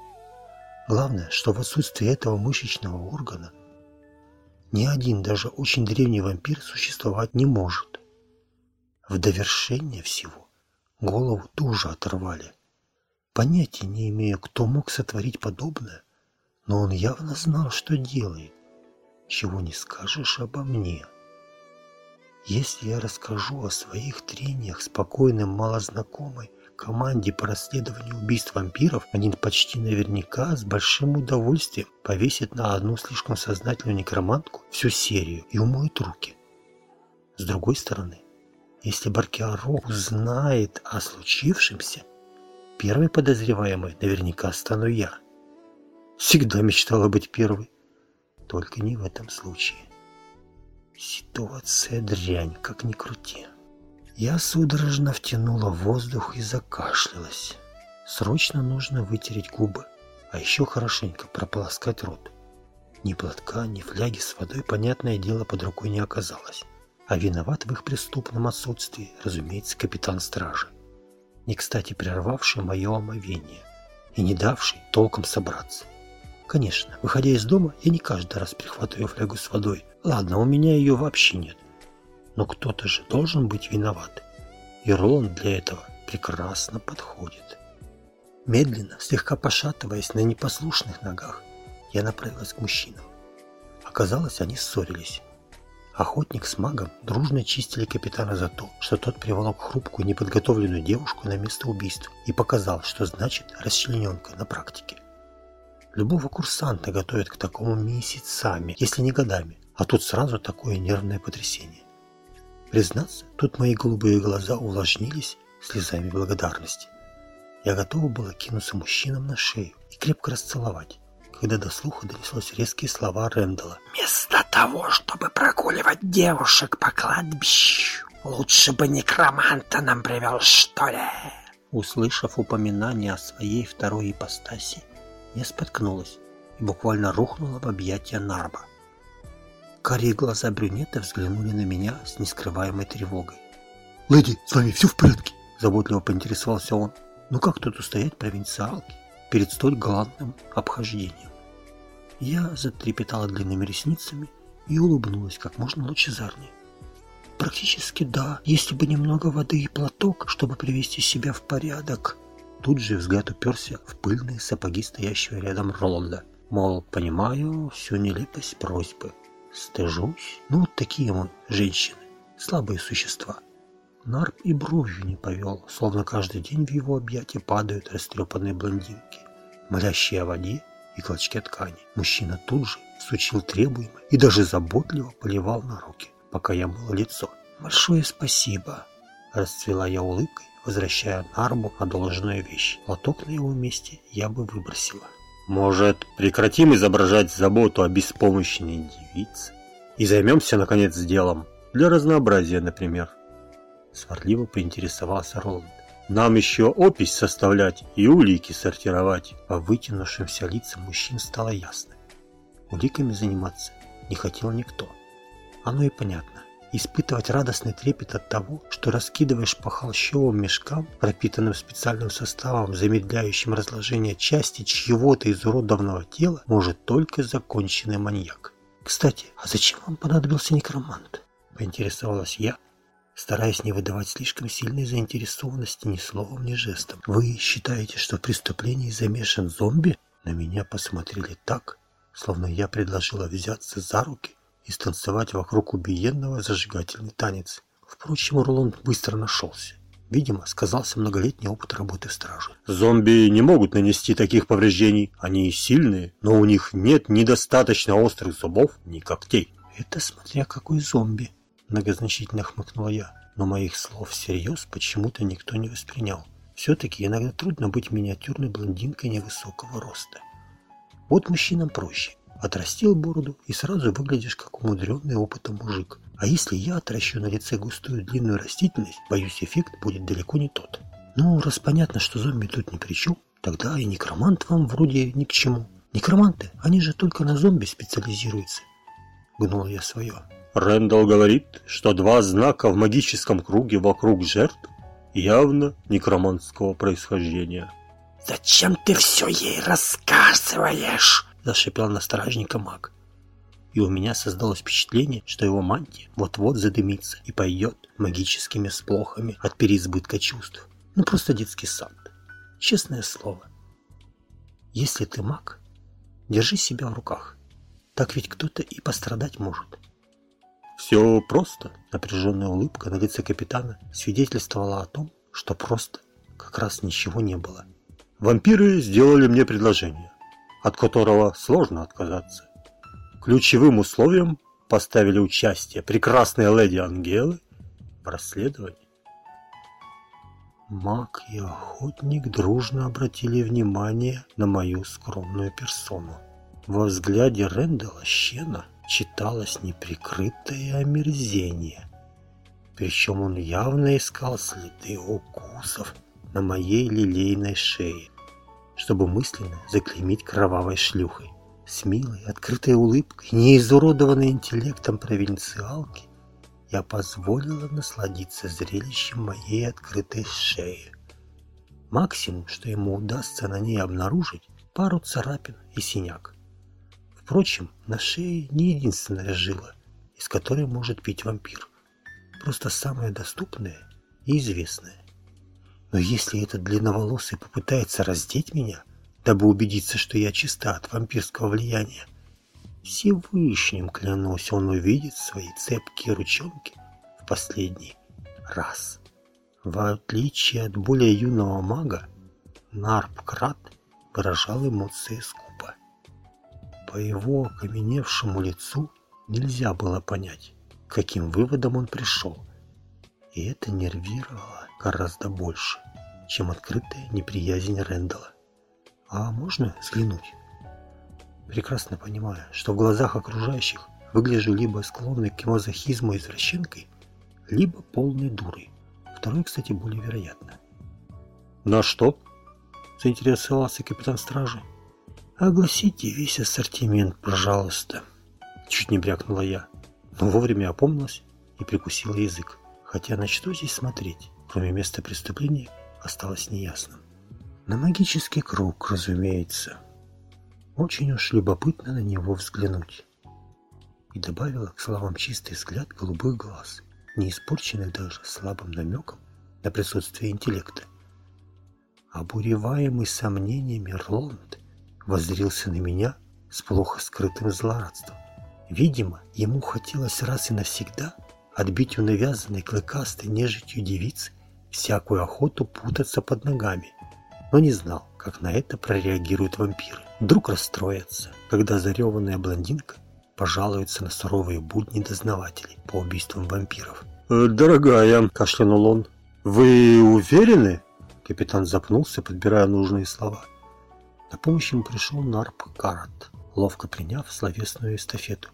Главное, что в отсутствии этого мышечного органа ни один, даже очень древний вампир существовать не может. В довершение всего голову тоже оторвали. Понятия не имею, кто мог сотворить подобное, но он явно знал, что делает. Чего не скажешь обо мне. Если я расскажу о своих трениях спокойным малознакомой, команде по расследованию убийств вампиров они почти наверняка с большим удовольствием повесят на одну слишком сознательную некромантку всю серию и умоют руки. С другой стороны, если Баркиаро узнает о случившемся, первой подозреваемой наверняка стану я. Всегда мечтала быть первой, только не в этом случае. Ситуация дрянь, как ни крути. Я судорожно втянула воздух и закашлялась. Срочно нужно вытереть губы, а еще хорошенько прополоскать рот. Ни платка, ни фляги с водой, понятное дело, под рукой не оказалось. А виноват в их преступном отсутствии, разумеется, капитан стражи. Не кстати прервавший мое омовение и не давший толком собраться. Конечно, выходя из дома, я не каждый раз прихватываю флягу с водой. Ладно, у меня ее вообще нет. Но кто-то же должен быть виноват. И Роланд для этого прекрасно подходит. Медленно, слегка пошатываясь на непослушных ногах, я направилась к мужчинам. Оказалось, они ссорились. Охотник с магом дружно чистили капитана за то, что тот приволок хрупкую неподготовленную девушку на место убийства и показал, что значит расчлененка на практике. Любого курсанта готовят к такому месяцами, если не годами, а тут сразу такое нервное потрясение. Признаться, тут мои голубые глаза увлажнились слезами благодарности. Я готова была кинуться мужчинам на шею и крепко расцеловать, когда до слуха донеслось резкие слова Рэндала. «Вместо того, чтобы прогуливать девушек по кладбищу, лучше бы некроманта нам привел, что ли?» Услышав упоминание о своей второй ипостаси, я споткнулась и буквально рухнула в объятия Нарба. Карие глаза брюнета взглянули на меня с нескрываемой тревогой. «Леди, с вами все в порядке?» Заботливо поинтересовался он. «Ну как тут устоять провинциалке перед столь галантным обхождением?» Я затрепетала длинными ресницами и улыбнулась как можно лучезарнее. «Практически да, если бы немного воды и платок, чтобы привести себя в порядок». Тут же взгляд уперся в пыльные сапоги стоящего рядом Роланда. Мол, понимаю всю нелепость просьбы. Стыжусь. Ну, вот такие мы, женщины, слабые существа. Нарп и бровью не повел, словно каждый день в его объятия падают растрепанные блондинки, молящие о воде и клочке ткани. Мужчина тут же сучил требуемое и даже заботливо поливал на руки, пока я мыла лицо. «Большое спасибо!» Расцвела я улыбкой возвращая Нарбу одолженную вещь. Лоток на его месте я бы выбросила. Может, прекратим изображать заботу о беспомощной девице и займемся, наконец, делом? Для разнообразия, например. Сварливо поинтересовался Роланд. Нам еще опись составлять и улики сортировать. По вытянувшимся лицам мужчин стало ясно. Уликами заниматься не хотел никто. Оно и понятно испытывать радостный трепет от того, что раскидываешь по холщовым мешкам, пропитанным специальным составом, замедляющим разложение части чьего-то изуродованного тела, может только законченный маньяк. «Кстати, а зачем вам понадобился некромант?» – поинтересовалась я, стараясь не выдавать слишком сильной заинтересованности ни словом, ни жестом. «Вы считаете, что в преступлении замешан зомби?» На меня посмотрели так, словно я предложила взяться за руки и станцевать вокруг убиенного зажигательный танец. Впрочем, Роланд быстро нашелся. Видимо, сказался многолетний опыт работы в страже. Зомби не могут нанести таких повреждений. Они сильные, но у них нет ни достаточно острых зубов, ни когтей. Это смотря какой зомби, многозначительно хмыкнула я. Но моих слов всерьез почему-то никто не воспринял. Все-таки иногда трудно быть миниатюрной блондинкой невысокого роста. Вот мужчинам проще. Отрастил бороду и сразу выглядишь как умудренный опытом мужик. А если я отращу на лице густую длинную растительность, боюсь, эффект будет далеко не тот. Ну, раз понятно, что зомби тут ни при чем, тогда и некромант вам вроде ни к чему. Некроманты, они же только на зомби специализируются. Гнул я свое. Рэндалл говорит, что два знака в магическом круге вокруг жертв явно некроманского происхождения. «Зачем ты все ей рассказываешь?» зашипел на стражника маг. И у меня создалось впечатление, что его мантия вот-вот задымится и пойдет магическими сплохами от переизбытка чувств. Ну просто детский сад. Честное слово. Если ты маг, держи себя в руках. Так ведь кто-то и пострадать может. Все просто. Напряженная улыбка на лице капитана свидетельствовала о том, что просто как раз ничего не было. Вампиры сделали мне предложение от которого сложно отказаться. Ключевым условием поставили участие прекрасной леди Ангелы в расследовании. Маг и охотник дружно обратили внимание на мою скромную персону. Во взгляде Рэндала Щена читалось неприкрытое омерзение. Причем он явно искал следы укусов на моей лилейной шее, чтобы мысленно заклеймить кровавой шлюхой. С милой, открытой улыбкой, не изуродованной интеллектом провинциалки, я позволила насладиться зрелищем моей открытой шеи. Максимум, что ему удастся на ней обнаружить, пару царапин и синяк. Впрочем, на шее не единственная жила, из которой может пить вампир. Просто самая доступная и известная. Но если этот длинноволосый попытается раздеть меня, дабы убедиться, что я чиста от вампирского влияния, Всевышним, клянусь, он увидит свои цепкие ручонки в последний раз. В отличие от более юного мага, Нарпкрат выражал эмоции скупо. По его окаменевшему лицу нельзя было понять, каким выводам он пришел. И это нервировало гораздо больше, чем открытая неприязнь Рэндала. «А можно взглянуть?» прекрасно понимая, что в глазах окружающих выгляжу либо склонной к мазохизму извращенкой, либо полной дурой. Второе, кстати, более вероятно. «На что?» – заинтересовался капитан стражи. «Огласите весь ассортимент, пожалуйста», – чуть не брякнула я, но вовремя опомнилась и прикусила язык. Хотя на что здесь смотреть, кроме места преступления, осталось неясным. На магический круг, разумеется. Очень уж любопытно на него взглянуть. И добавила к словам чистый взгляд голубых глаз, не испорченных даже слабым намеком на присутствие интеллекта. Обуреваемый сомнениями Роланд воззрился на меня с плохо скрытым злорадством. Видимо, ему хотелось раз и навсегда отбить у навязанной клыкастой нежитью девицы всякую охоту путаться под ногами, но не знал, как на это прореагируют вампиры. Вдруг расстроятся, когда зареванная блондинка пожалуется на суровые будни дознавателей по убийствам вампиров. «Э, «Дорогая», – кашлянул он, – «вы уверены?» Капитан запнулся, подбирая нужные слова. На помощь ему пришел Нарп Карат, ловко приняв словесную эстафету.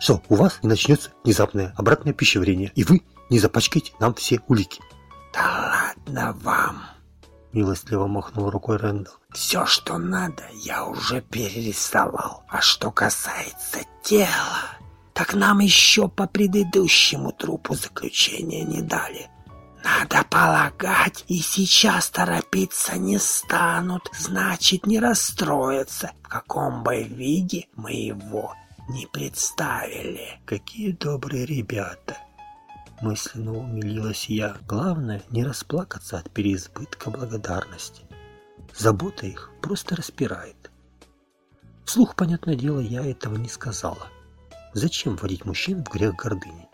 «Что, у вас не начнется внезапное обратное пищеварение, и вы не запачкаете нам все улики?» «Да ладно вам!» — милостливо махнул рукой Рэндалл. «Все, что надо, я уже перерисовал. А что касается тела, так нам еще по предыдущему трупу заключения не дали. Надо полагать, и сейчас торопиться не станут, значит, не расстроятся, в каком бы виде мы его не представили. Какие добрые ребята!» Мысленно умилилась я. Главное, не расплакаться от переизбытка благодарности. Забота их просто распирает. Вслух, понятное дело, я этого не сказала. Зачем вводить мужчин в грех гордыни?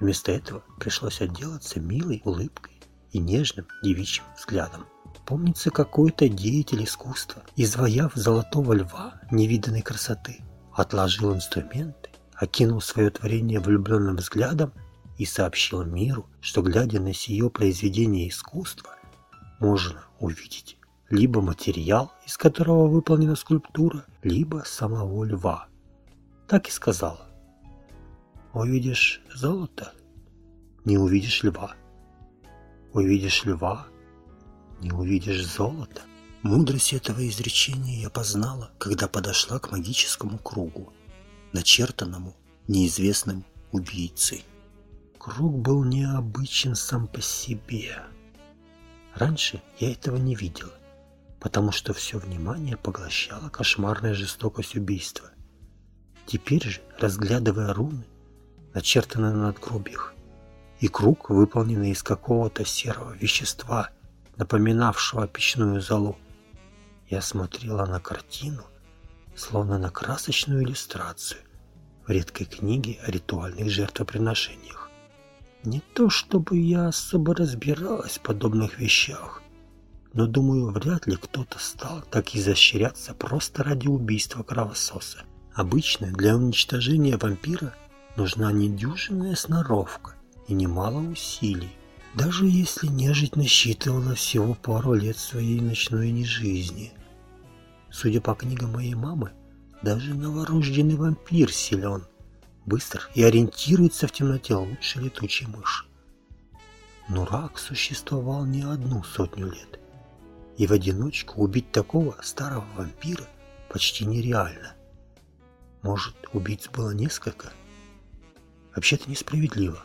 Вместо этого пришлось отделаться милой улыбкой и нежным девичьим взглядом. Помнится, какой-то деятель искусства, изваяв золотого льва невиданной красоты, отложил инструменты, окинул свое творение влюбленным взглядом и сообщил миру, что, глядя на сие произведение искусства, можно увидеть либо материал, из которого выполнена скульптура, либо самого льва. Так и сказала. Увидишь золото, не увидишь льва. Увидишь льва, не увидишь золота. Мудрость этого изречения я познала, когда подошла к магическому кругу, начертанному неизвестным убийцей. Круг был необычен сам по себе. Раньше я этого не видела, потому что все внимание поглощала кошмарная жестокость убийства. Теперь же, разглядывая руны, начертанные на надгробиях, и круг, выполненный из какого-то серого вещества, напоминавшего печную золу, я смотрела на картину, словно на красочную иллюстрацию в редкой книге о ритуальных жертвоприношениях. Не то чтобы я особо разбиралась в подобных вещах, но думаю, вряд ли кто-то стал так изощряться просто ради убийства кровососа. Обычно для уничтожения вампира нужна недюжинная сноровка и немало усилий. Даже если нежить насчитывала всего пару лет своей ночной нежизни. Судя по книгам моей мамы, даже новорожденный вампир силен – быстр и ориентируется в темноте лучше летучей мыши. Но рак существовал не одну сотню лет. И в одиночку убить такого старого вампира почти нереально. Может, убийц было несколько? Вообще-то несправедливо.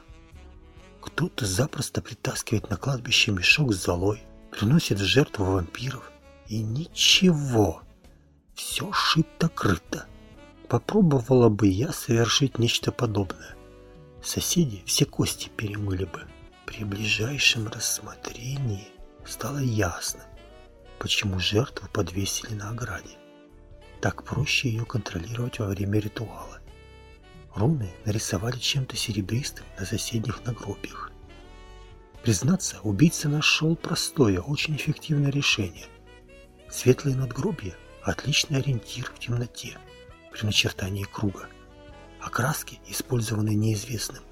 Кто-то запросто притаскивает на кладбище мешок с золой, приносит в жертву вампиров. И ничего. Все шито-крыто. Попробовала бы я совершить нечто подобное. Соседи все кости перемыли бы. При ближайшем рассмотрении стало ясно, почему жертву подвесили на ограде. Так проще ее контролировать во время ритуала. Руны нарисовали чем-то серебристым на соседних нагробиях. Признаться, убийца нашел простое, очень эффективное решение. Светлые надгробия – отличный ориентир в темноте при начертании круга. А краски, использованные неизвестным,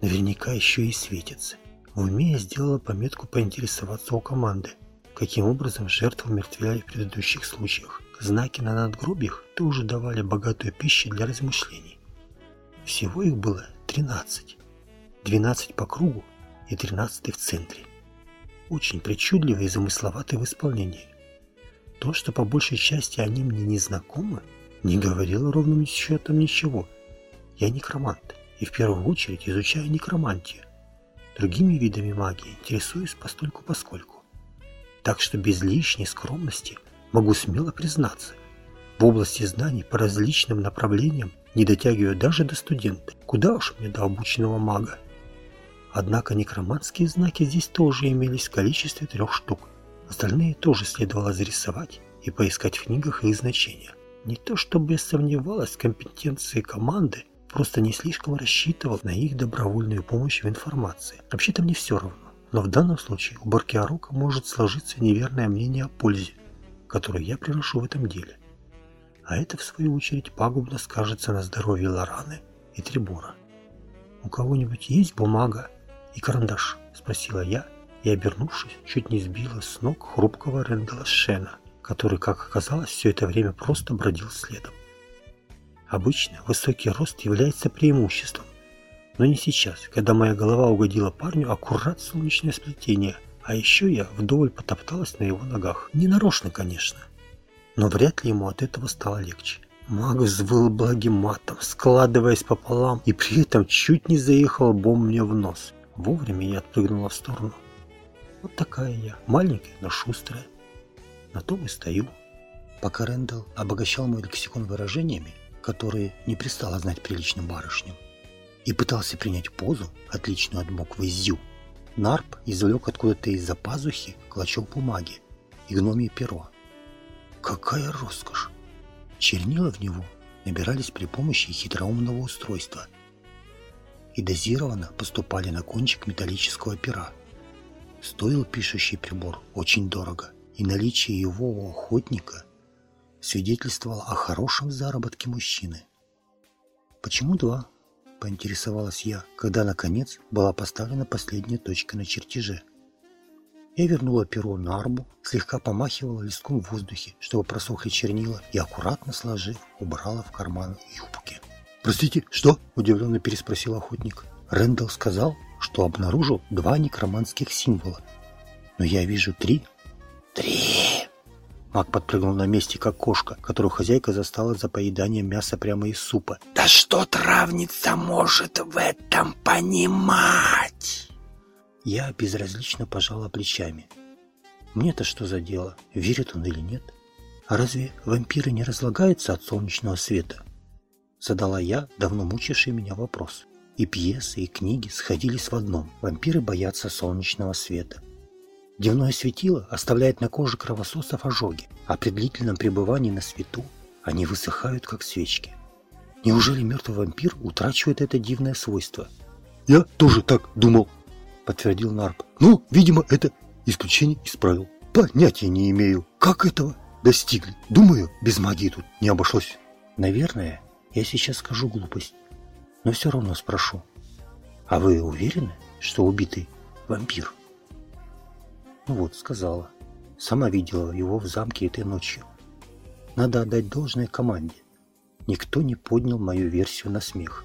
наверняка еще и светятся. В уме я сделала пометку поинтересоваться у команды, каким образом жертву мертвяли в предыдущих случаях. Знаки на надгробиях тоже давали богатую пищу для размышлений. Всего их было 13. 12 по кругу и 13 в центре. Очень причудливые и замысловатые в исполнении. То, что по большей части они мне не знакомы, не говорило ровным счетом ничего. Я некромант и в первую очередь изучаю некромантию. Другими видами магии интересуюсь постольку-поскольку. Так что без лишней скромности могу смело признаться, в области знаний по различным направлениям не дотягиваю даже до студента. Куда уж мне до обученного мага. Однако некроманские знаки здесь тоже имелись в количестве трех штук. Остальные тоже следовало зарисовать и поискать в книгах их значения. Не то чтобы я сомневалась в компетенции команды, просто не слишком рассчитывал на их добровольную помощь в информации. Вообще-то мне все равно. Но в данном случае у Баркиарока может сложиться неверное мнение о пользе, которую я приношу в этом деле. А это, в свою очередь, пагубно скажется на здоровье Лораны и Трибора. «У кого-нибудь есть бумага и карандаш?» – спросила я, и, обернувшись, чуть не сбила с ног хрупкого Рэндала Шена, который, как оказалось, все это время просто бродил следом. Обычно высокий рост является преимуществом, но не сейчас, когда моя голова угодила парню аккурат солнечное сплетение, а еще я вдоволь потопталась на его ногах. Не нарочно, конечно но вряд ли ему от этого стало легче. Маг взвыл благим матом, складываясь пополам, и при этом чуть не заехал бом мне в нос. Вовремя я отпрыгнула в сторону. Вот такая я, маленькая, но шустрая. На том и стою. Пока Рэндалл обогащал мой лексикон выражениями, которые не пристало знать приличным барышням, и пытался принять позу, отличную от буквы «зю», Нарп извлек откуда-то из-за пазухи клочок бумаги и гномье перо. Какая роскошь! Чернила в него набирались при помощи хитроумного устройства и дозированно поступали на кончик металлического пера. Стоил пишущий прибор очень дорого, и наличие его у охотника свидетельствовало о хорошем заработке мужчины. «Почему два?» – поинтересовалась я, когда, наконец, была поставлена последняя точка на чертеже. Я вернула перо на арбу, слегка помахивала листком в воздухе, чтобы просохли чернила, и аккуратно сложив, убрала в карман юбки. «Простите, что?» – удивленно переспросил охотник. Рэндалл сказал, что обнаружил два некроманских символа. Но я вижу три. Три! Маг подпрыгнул на месте, как кошка, которую хозяйка застала за поеданием мяса прямо из супа. «Да что травница может в этом понимать?» Я безразлично пожала плечами. Мне-то что за дело, верит он или нет? А разве вампиры не разлагаются от солнечного света? Задала я давно мучивший меня вопрос. И пьесы, и книги сходились в одном. Вампиры боятся солнечного света. Дневное светило оставляет на коже кровососов ожоги, а при длительном пребывании на свету они высыхают, как свечки. Неужели мертвый вампир утрачивает это дивное свойство? Я тоже так думал, подтвердил Нарп. Ну, видимо, это исключение исправил. Понятия не имею, как этого достигли. Думаю, без магии тут не обошлось. Наверное, я сейчас скажу глупость, но все равно спрошу. А вы уверены, что убитый вампир? Ну вот, сказала. Сама видела его в замке этой ночью. Надо отдать должное команде. Никто не поднял мою версию на смех.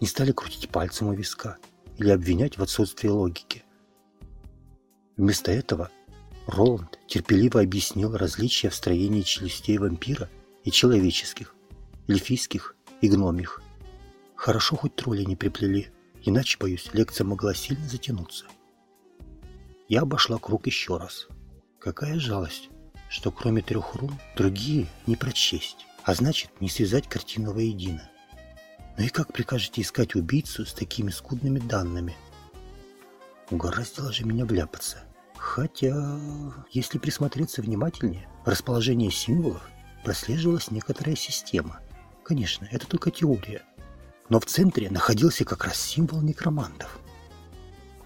Не стали крутить пальцем у виска или обвинять в отсутствии логики. Вместо этого Роланд терпеливо объяснил различия в строении челюстей вампира и человеческих, эльфийских и гномих. Хорошо хоть тролли не приплели, иначе, боюсь, лекция могла сильно затянуться. Я обошла круг еще раз. Какая жалость, что кроме трех рун другие не прочесть, а значит не связать картину воедино. Ну и как прикажете искать убийцу с такими скудными данными? Угораздило же меня вляпаться. Хотя, если присмотреться внимательнее, в расположении символов прослеживалась некоторая система. Конечно, это только теория. Но в центре находился как раз символ некромантов.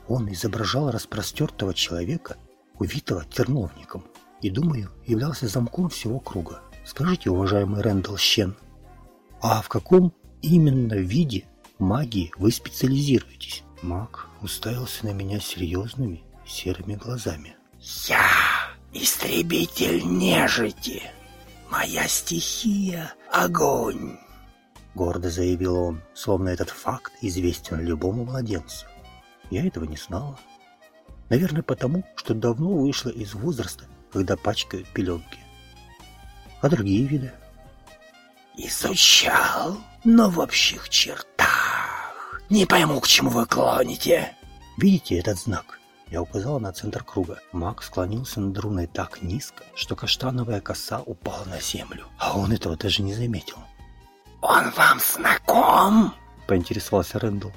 Он изображал распростертого человека, увитого терновником, и, думаю, являлся замком всего круга. Скажите, уважаемый Рэндалл Щен, а в каком именно виде магии вы специализируетесь? Маг уставился на меня серьезными серыми глазами. «Я истребитель нежити. Моя стихия — огонь!» Гордо заявил он, словно этот факт известен любому младенцу. Я этого не знала. Наверное, потому, что давно вышла из возраста, когда пачкают пеленки. А другие виды? Изучал, но в общих чертах. Не пойму, к чему вы клоните. Видите этот знак? Я указала на центр круга. Маг склонился над руной так низко, что каштановая коса упала на землю. А он этого даже не заметил. «Он вам знаком?» — поинтересовался Рэндалл,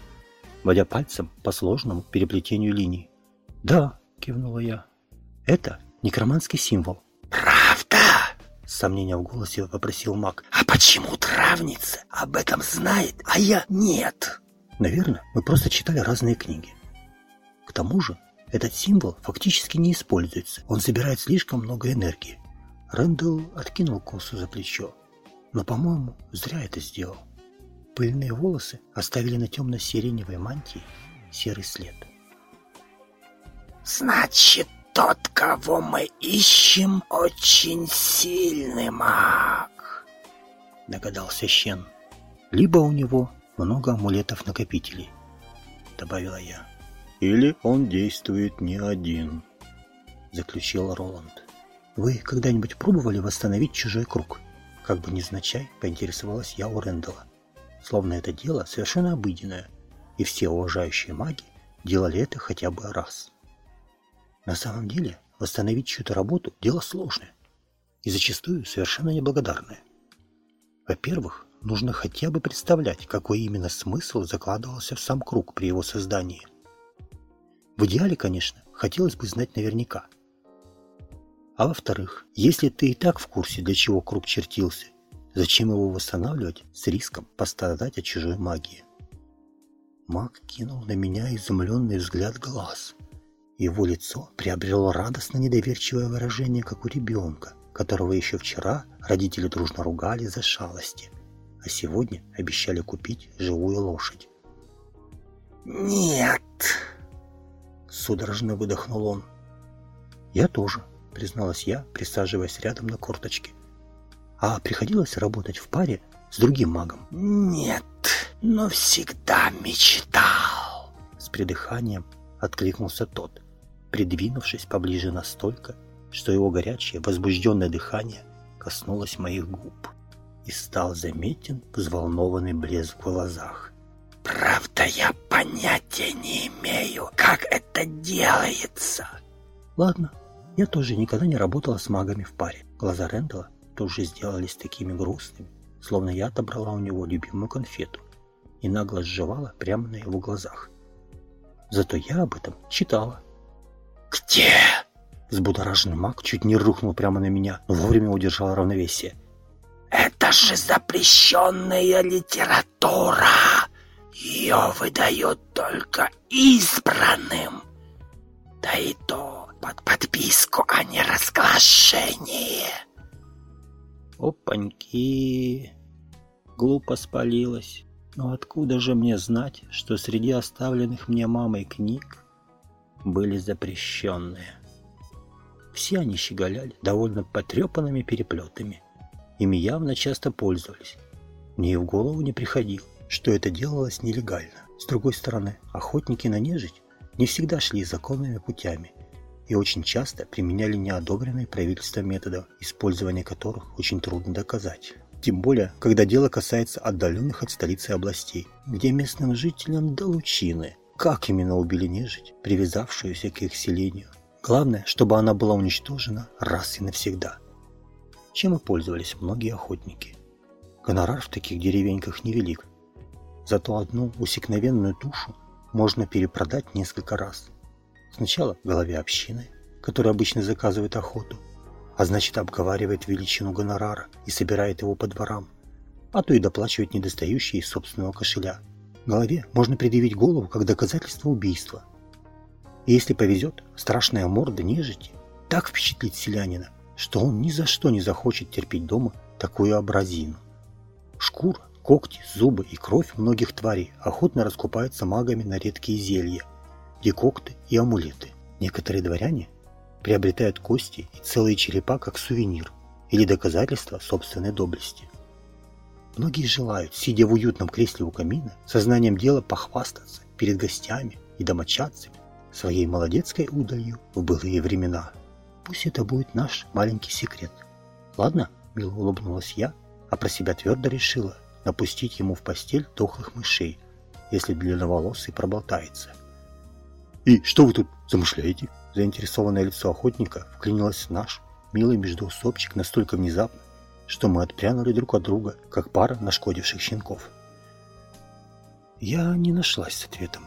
водя пальцем по сложному переплетению линий. «Да», — кивнула я. «Это некроманский символ». «Правда?» — с сомнением в голосе попросил маг. «А почему травница об этом знает, а я нет?» «Наверное, мы просто читали разные книги. К тому же этот символ фактически не используется. Он забирает слишком много энергии. Рэндалл откинул косу за плечо. Но, по-моему, зря это сделал. Пыльные волосы оставили на темно-сиреневой мантии серый след. «Значит, тот, кого мы ищем, очень сильный маг», — догадался Щен. «Либо у него много амулетов-накопителей», — добавила я. Или он действует не один, заключил Роланд. Вы когда-нибудь пробовали восстановить чужой круг? Как бы невзначай поинтересовалась я у Рэндала. Словно это дело совершенно обыденное, и все уважающие маги делали это хотя бы раз. На самом деле, восстановить чью-то работу – дело сложное и зачастую совершенно неблагодарное. Во-первых, нужно хотя бы представлять, какой именно смысл закладывался в сам круг при его создании – в идеале, конечно, хотелось бы знать наверняка. А во-вторых, если ты и так в курсе, для чего круг чертился, зачем его восстанавливать с риском пострадать от чужой магии? Маг кинул на меня изумленный взгляд глаз. Его лицо приобрело радостно недоверчивое выражение, как у ребенка, которого еще вчера родители дружно ругали за шалости, а сегодня обещали купить живую лошадь. «Нет!» Судорожно выдохнул он. «Я тоже», — призналась я, присаживаясь рядом на корточке. «А приходилось работать в паре с другим магом?» «Нет, но всегда мечтал», — с придыханием откликнулся тот, придвинувшись поближе настолько, что его горячее, возбужденное дыхание коснулось моих губ и стал заметен взволнованный блеск в глазах. Правда, я понятия не имею, как это делается. Ладно, я тоже никогда не работала с магами в паре. Глаза Рэндала тоже сделались такими грустными, словно я отобрала у него любимую конфету и нагло сживала прямо на его глазах. Зато я об этом читала. «Где?» Взбудораженный маг чуть не рухнул прямо на меня, но вовремя удержал равновесие. «Это же запрещенная литература!» Ее выдают только избранным. Да и то под подписку, а не разглашение. Опаньки. Глупо спалилась. Но откуда же мне знать, что среди оставленных мне мамой книг были запрещенные? Все они щеголяли довольно потрепанными переплетами. Ими явно часто пользовались. Мне и в голову не приходило что это делалось нелегально. С другой стороны, охотники на нежить не всегда шли законными путями и очень часто применяли неодобренные правительством методы, использование которых очень трудно доказать. Тем более, когда дело касается отдаленных от столицы областей, где местным жителям до лучины, как именно убили нежить, привязавшуюся к их селению. Главное, чтобы она была уничтожена раз и навсегда. Чем и пользовались многие охотники. Гонорар в таких деревеньках невелик. Зато одну усекновенную тушу можно перепродать несколько раз. Сначала голове общины, которая обычно заказывает охоту, а значит обговаривает величину гонорара и собирает его по дворам, а то и доплачивает недостающие из собственного кошеля. Голове можно предъявить голову как доказательство убийства. Если повезет, страшная морда нежити так впечатлит селянина, что он ни за что не захочет терпеть дома такую образину. Шкура, когти, зубы и кровь многих тварей охотно раскупаются магами на редкие зелья, декокты и амулеты. Некоторые дворяне приобретают кости и целые черепа как сувенир или доказательство собственной доблести. Многие желают, сидя в уютном кресле у камина, сознанием дела похвастаться перед гостями и домочадцами своей молодецкой удалью в былые времена. Пусть это будет наш маленький секрет. Ладно, мило улыбнулась я, а про себя твердо решила напустить ему в постель дохлых мышей, если длинноволосый проболтается. «И что вы тут замышляете?» Заинтересованное лицо охотника вклинилось в наш милый междоусобчик настолько внезапно, что мы отпрянули друг от друга, как пара нашкодивших щенков. Я не нашлась с ответом.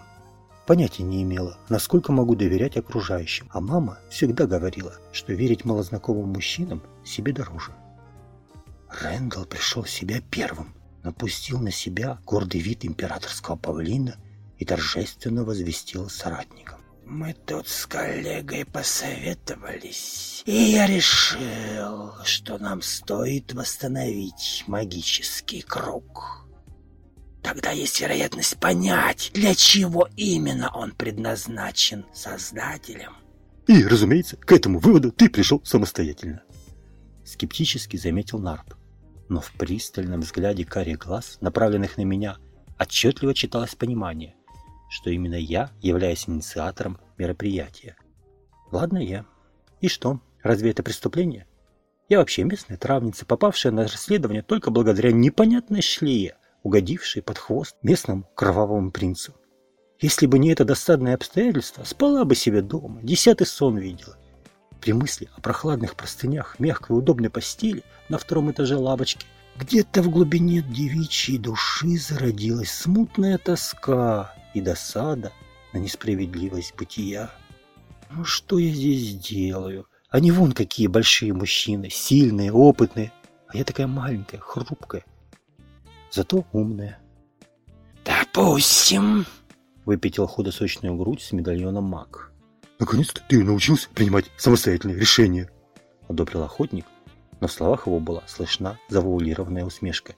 Понятия не имела, насколько могу доверять окружающим, а мама всегда говорила, что верить малознакомым мужчинам себе дороже. Рэндалл пришел в себя первым, напустил на себя гордый вид императорского павлина и торжественно возвестил соратникам. Мы тут с коллегой посоветовались, и я решил, что нам стоит восстановить магический круг. Тогда есть вероятность понять, для чего именно он предназначен Создателем. И, разумеется, к этому выводу ты пришел самостоятельно. Скептически заметил Нарп. Но в пристальном взгляде карих глаз, направленных на меня, отчетливо читалось понимание что именно я являюсь инициатором мероприятия. Ладно я. И что? Разве это преступление? Я вообще местная травница, попавшая на расследование только благодаря непонятной шлее, угодившей под хвост местному кровавому принцу. Если бы не это досадное обстоятельство, спала бы себе дома, десятый сон видела. При мысли о прохладных простынях, мягкой удобной постели на втором этаже лавочки, где-то в глубине девичьей души зародилась смутная тоска, и досада на несправедливость бытия. Ну что я здесь делаю? Они вон какие большие мужчины, сильные, опытные, а я такая маленькая, хрупкая, зато умная. «Допустим», — выпятил худосочную грудь с медальоном маг. «Наконец-то ты научился принимать самостоятельные решения», — одобрил охотник, но в словах его была слышна завуалированная усмешка.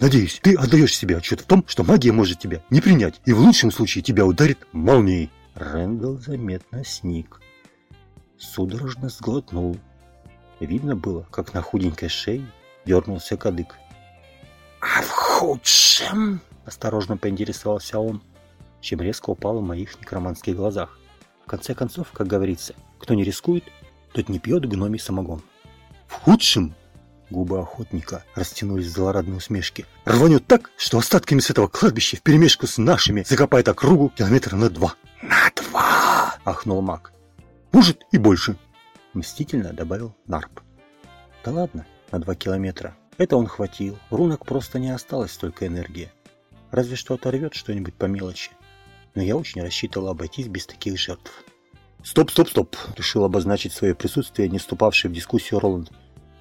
Надеюсь, ты отдаешь себе отчет в том, что магия может тебя не принять, и в лучшем случае тебя ударит молнией. Рэндалл заметно сник. Судорожно сглотнул. Видно было, как на худенькой шее дернулся кадык. «А в худшем?» – осторожно поинтересовался он, чем резко упал в моих некроманских глазах. В конце концов, как говорится, кто не рискует, тот не пьет гномий самогон. «В худшем?» Губы охотника растянулись в злорадной усмешке. «Рванет так, что остатками с этого кладбища вперемешку с нашими закопает округу километра на два». «На два!» — ахнул маг. «Может и больше», — мстительно добавил Нарп. «Да ладно, на два километра. Это он хватил. В рунок просто не осталось столько энергии. Разве что оторвет что-нибудь по мелочи. Но я очень рассчитывал обойтись без таких жертв». «Стоп, стоп, стоп!» — решил обозначить свое присутствие, не вступавший в дискуссию Роланд.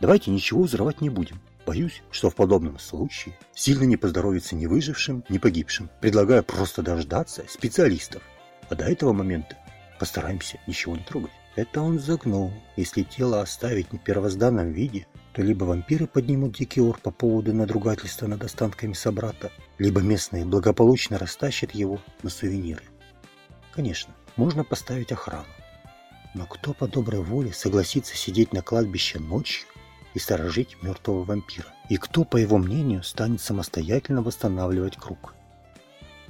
Давайте ничего взрывать не будем. Боюсь, что в подобном случае сильно не поздоровится ни выжившим, ни погибшим. Предлагаю просто дождаться специалистов. А до этого момента постараемся ничего не трогать. Это он загнул. Если тело оставить в первозданном виде, то либо вампиры поднимут дикий ор по поводу надругательства над останками собрата, либо местные благополучно растащат его на сувениры. Конечно, можно поставить охрану. Но кто по доброй воле согласится сидеть на кладбище ночью и сторожить мертвого вампира. И кто, по его мнению, станет самостоятельно восстанавливать круг?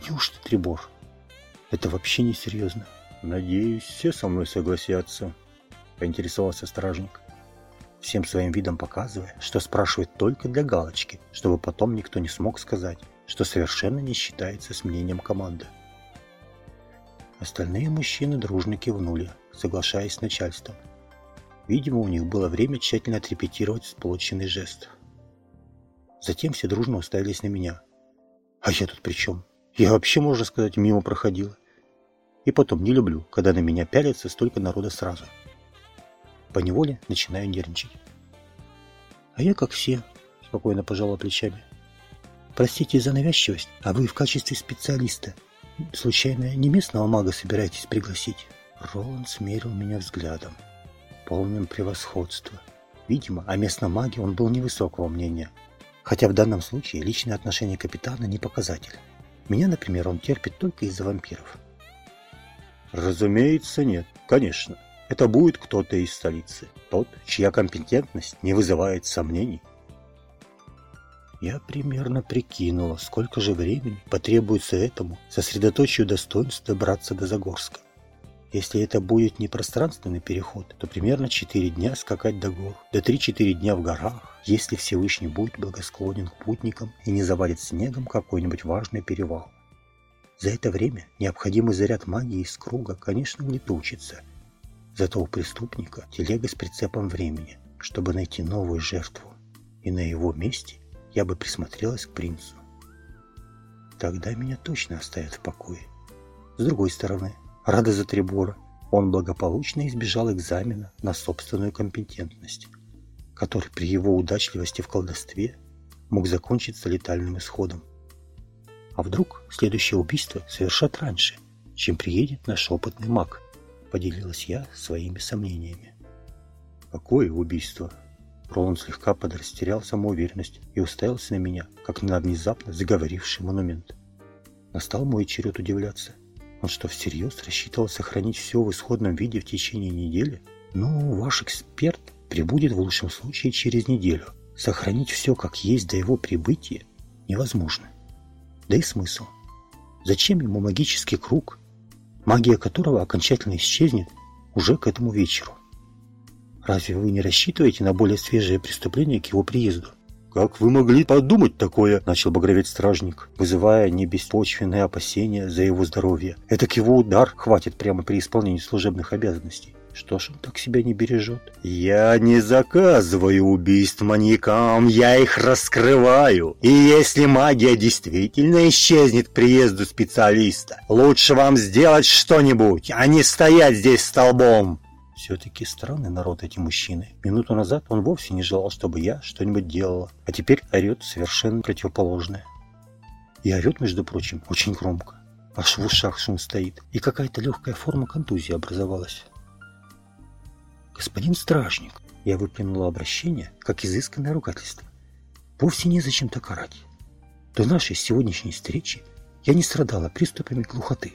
Неужто Трибор? Это вообще не серьезно. Надеюсь, все со мной согласятся, поинтересовался стражник. Всем своим видом показывая, что спрашивает только для галочки, чтобы потом никто не смог сказать, что совершенно не считается с мнением команды. Остальные мужчины дружно кивнули, соглашаясь с начальством. Видимо, у них было время тщательно отрепетировать сполученный жест. Затем все дружно уставились на меня. А я тут при чем? Я вообще, можно сказать, мимо проходила. И потом не люблю, когда на меня пялится столько народа сразу. Поневоле начинаю нервничать. А я, как все, спокойно пожала плечами. Простите за навязчивость, а вы в качестве специалиста случайно не местного мага собираетесь пригласить? Роланд смерил меня взглядом, полным превосходства. Видимо, о местном маге он был невысокого мнения, хотя в данном случае личные отношения капитана не показатель. Меня, например, он терпит только из-за вампиров. Разумеется, нет. Конечно. Это будет кто-то из столицы. Тот, чья компетентность не вызывает сомнений. Я примерно прикинула, сколько же времени потребуется этому сосредоточию достоинств добраться до Загорска. Если это будет не пространственный переход, то примерно 4 дня скакать до гор, до 3-4 дня в горах, если Всевышний будет благосклонен к путникам и не завалит снегом какой-нибудь важный перевал. За это время необходимый заряд магии из круга, конечно, улетучится. Зато у преступника телега с прицепом времени, чтобы найти новую жертву. И на его месте я бы присмотрелась к принцу. Тогда меня точно оставят в покое. С другой стороны, рада за Трибора, он благополучно избежал экзамена на собственную компетентность, который при его удачливости в колдовстве мог закончиться летальным исходом. А вдруг следующее убийство совершат раньше, чем приедет наш опытный маг? Поделилась я своими сомнениями. Какое убийство? Роланд слегка подрастерял самоуверенность и уставился на меня, как на внезапно заговоривший монумент. Настал мой черед удивляться. Он что, всерьез рассчитывал сохранить все в исходном виде в течение недели? Ну, ваш эксперт прибудет в лучшем случае через неделю. Сохранить все как есть до его прибытия невозможно. Да и смысл. Зачем ему магический круг, магия которого окончательно исчезнет уже к этому вечеру? Разве вы не рассчитываете на более свежее преступление к его приезду? «Как вы могли подумать такое?» – начал багроветь стражник, вызывая не беспочвенные опасения за его здоровье. Это к его удар хватит прямо при исполнении служебных обязанностей. Что ж он так себя не бережет? Я не заказываю убийств маньякам, я их раскрываю. И если магия действительно исчезнет к приезду специалиста, лучше вам сделать что-нибудь, а не стоять здесь столбом. Все-таки странный народ эти мужчины. Минуту назад он вовсе не желал, чтобы я что-нибудь делала, а теперь орет совершенно противоположное. И орет, между прочим, очень громко. Аж в ушах шум стоит, и какая-то легкая форма контузии образовалась. «Господин стражник!» Я выплюнула обращение, как изысканное ругательство. «Вовсе незачем так орать. До нашей сегодняшней встречи я не страдала приступами глухоты,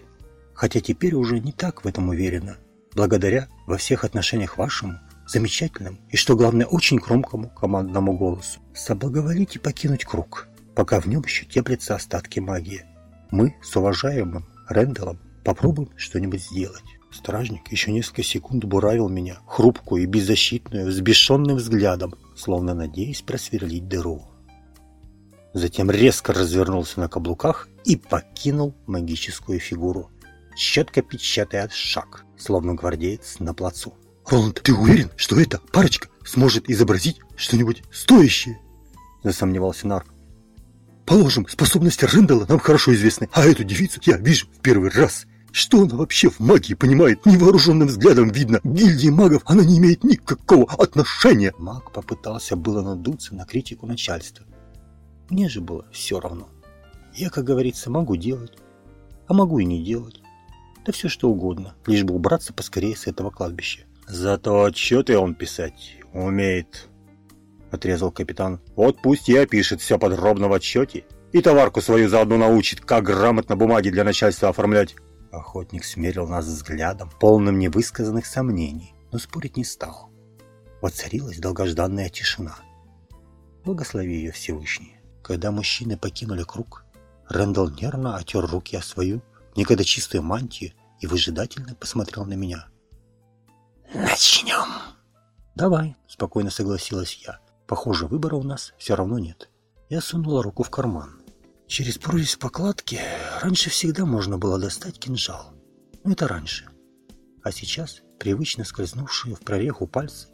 хотя теперь уже не так в этом уверена, благодаря во всех отношениях вашему замечательному и, что главное, очень громкому командному голосу. Соблаговолите покинуть круг, пока в нем еще теплятся остатки магии. Мы с уважаемым Рэндаллом попробуем что-нибудь сделать». Стражник еще несколько секунд буравил меня, хрупкую и беззащитную, взбешенным взглядом, словно надеясь просверлить дыру. Затем резко развернулся на каблуках и покинул магическую фигуру, четко печатая шаг, словно гвардеец на плацу. «Роланд, ты уверен, что эта парочка сможет изобразить что-нибудь стоящее?» Засомневался Нарк. «Положим, способности Рэндалла нам хорошо известны, а эту девицу я вижу в первый раз. Что она вообще в магии понимает? Невооруженным взглядом видно. Гильдии магов она не имеет никакого отношения. Маг попытался было надуться на критику начальства. Мне же было все равно. Я, как говорится, могу делать, а могу и не делать. Да все что угодно, лишь бы убраться поскорее с этого кладбища. Зато отчеты он писать умеет, отрезал капитан. Вот пусть я пишет все подробно в отчете и товарку свою заодно научит, как грамотно бумаги для начальства оформлять. Охотник смерил нас взглядом, полным невысказанных сомнений, но спорить не стал. Воцарилась долгожданная тишина. Благослови ее Всевышний. Когда мужчины покинули круг, Рэндалл нервно отер руки о свою, никогда чистую мантию и выжидательно посмотрел на меня. «Начнем!» «Давай», — спокойно согласилась я. «Похоже, выбора у нас все равно нет». Я сунула руку в карман. Через прорезь покладки раньше всегда можно было достать кинжал. Ну, это раньше. А сейчас привычно скользнувшие в прореху пальцы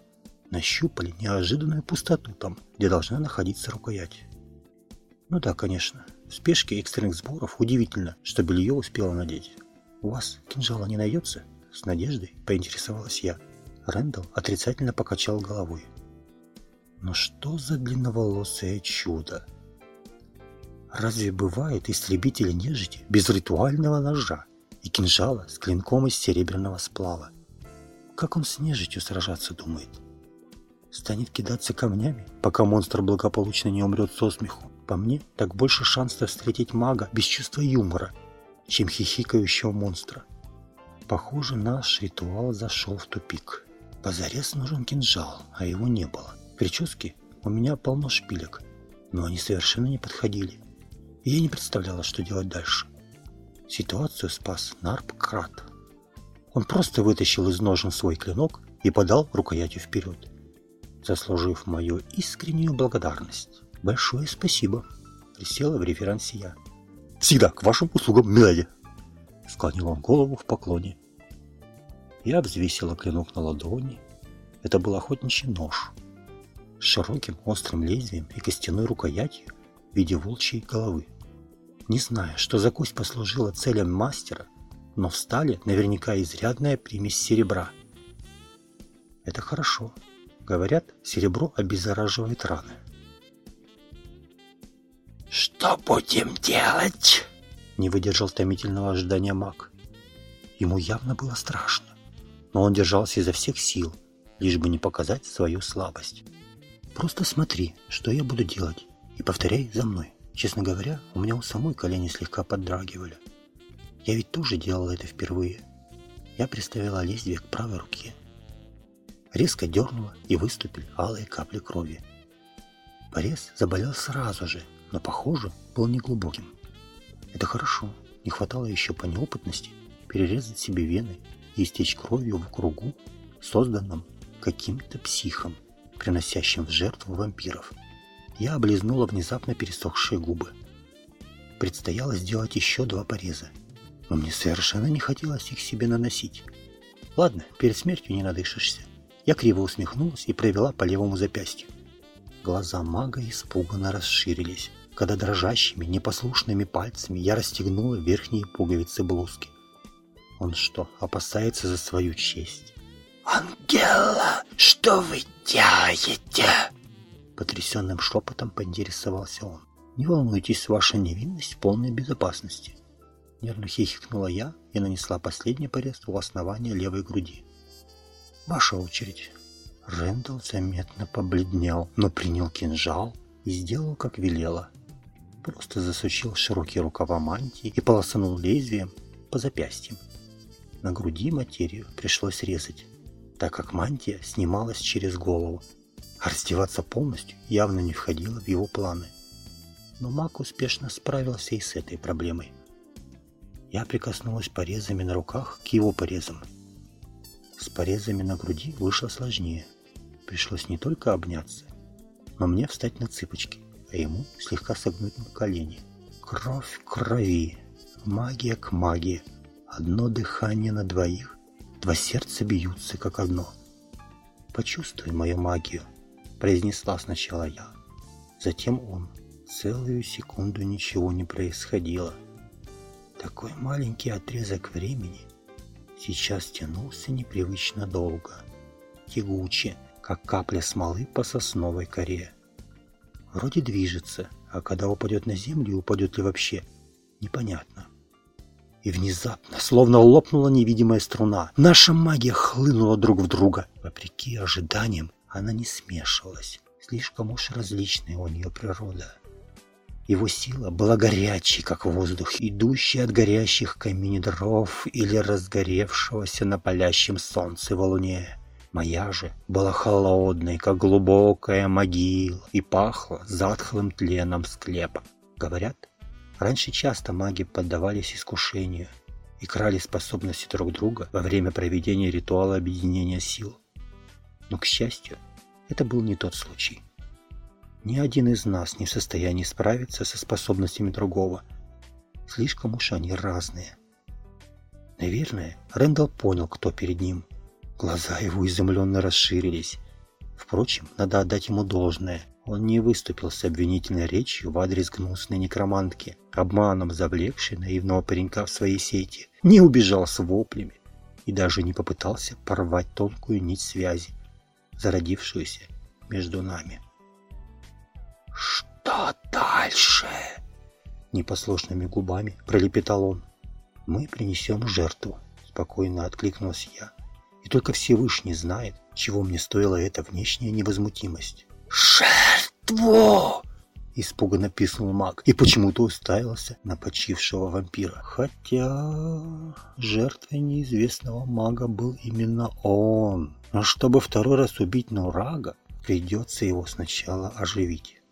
нащупали неожиданную пустоту там, где должна находиться рукоять. Ну да, конечно, в спешке экстренных сборов удивительно, что белье успела надеть. «У вас кинжала не найдется?» С надеждой поинтересовалась я. Рэндалл отрицательно покачал головой. «Но что за длинноволосое чудо?» Разве бывает истребитель нежити без ритуального ножа и кинжала с клинком из серебряного сплава? Как он с нежитью сражаться думает? Станет кидаться камнями, пока монстр благополучно не умрет со смеху? По мне, так больше шансов встретить мага без чувства юмора, чем хихикающего монстра. Похоже, наш ритуал зашел в тупик. Позарез нужен кинжал, а его не было. Прически у меня полно шпилек, но они совершенно не подходили. Я не представляла, что делать дальше. Ситуацию спас Нарп Крат. Он просто вытащил из ножен свой клинок и подал рукоятью вперед, заслужив мою искреннюю благодарность. «Большое спасибо», — присела в реверансе я. «Всегда к вашим услугам, миледи!» Склонил он голову в поклоне. Я взвесила клинок на ладони. Это был охотничий нож с широким острым лезвием и костяной рукоятью в виде волчьей головы. Не знаю, что за кость послужила целям мастера, но в стали наверняка изрядная примесь серебра. Это хорошо. Говорят, серебро обеззараживает раны. «Что будем делать?» Не выдержал томительного ожидания маг. Ему явно было страшно, но он держался изо всех сил, лишь бы не показать свою слабость. «Просто смотри, что я буду делать, и повторяй за мной». Честно говоря, у меня у самой колени слегка поддрагивали. Я ведь тоже делал это впервые. Я приставила лезвие к правой руке. Резко дернула, и выступили алые капли крови. Порез заболел сразу же, но, похоже, был неглубоким. Это хорошо. Не хватало еще по неопытности перерезать себе вены и истечь кровью в кругу, созданном каким-то психом, приносящим в жертву вампиров. Я облизнула внезапно пересохшие губы. Предстояло сделать еще два пореза, но мне совершенно не хотелось их себе наносить. Ладно, перед смертью не надышишься. Я криво усмехнулась и провела по левому запястью. Глаза мага испуганно расширились, когда дрожащими, непослушными пальцами я расстегнула верхние пуговицы блузки. Он что, опасается за свою честь? «Ангела, что вы делаете?» Потрясенным шепотом поинтересовался он. «Не волнуйтесь, ваша невинность в полной безопасности». Нервно хихикнула я и нанесла последний порез у основания левой груди. «Ваша очередь». Рэндалл заметно побледнел, но принял кинжал и сделал, как велела. Просто засучил широкие рукава мантии и полосанул лезвием по запястьям. На груди материю пришлось резать, так как мантия снималась через голову, а раздеваться полностью явно не входило в его планы. Но маг успешно справился и с этой проблемой. Я прикоснулась порезами на руках к его порезам. С порезами на груди вышло сложнее. Пришлось не только обняться, но мне встать на цыпочки, а ему слегка согнуть на колени. Кровь к крови, магия к магии. Одно дыхание на двоих, два сердца бьются как одно. Почувствуй мою магию, произнесла сначала я, затем он. Целую секунду ничего не происходило. Такой маленький отрезок времени сейчас тянулся непривычно долго, тягуче, как капля смолы по сосновой коре. Вроде движется, а когда упадет на землю, упадет ли вообще, непонятно. И внезапно, словно лопнула невидимая струна, наша магия хлынула друг в друга. Вопреки ожиданиям, она не смешивалась. Слишком уж различная у нее природа. Его сила была горячей, как воздух, идущий от горящих камин дров или разгоревшегося на палящем солнце во луне. Моя же была холодной, как глубокая могила, и пахла затхлым тленом склепа. Говорят, раньше часто маги поддавались искушению и крали способности друг друга во время проведения ритуала объединения сил. Но, к счастью, это был не тот случай. Ни один из нас не в состоянии справиться со способностями другого. Слишком уж они разные. Наверное, Рэндалл понял, кто перед ним. Глаза его изумленно расширились. Впрочем, надо отдать ему должное. Он не выступил с обвинительной речью в адрес гнусной некромантки, обманом завлекшей наивного паренька в своей сети, не убежал с воплями и даже не попытался порвать тонкую нить связи, зародившуюся между нами. «Что дальше?» Непослушными губами пролепетал он. «Мы принесем жертву», — спокойно откликнулся я. «И только Всевышний знает, чего мне стоила эта внешняя невозмутимость». «Жертву!» Испуганно писнул маг и почему-то уставился на почившего вампира. Хотя жертвой неизвестного мага был именно он. Но чтобы второй раз убить Нурага, придется его сначала оживить.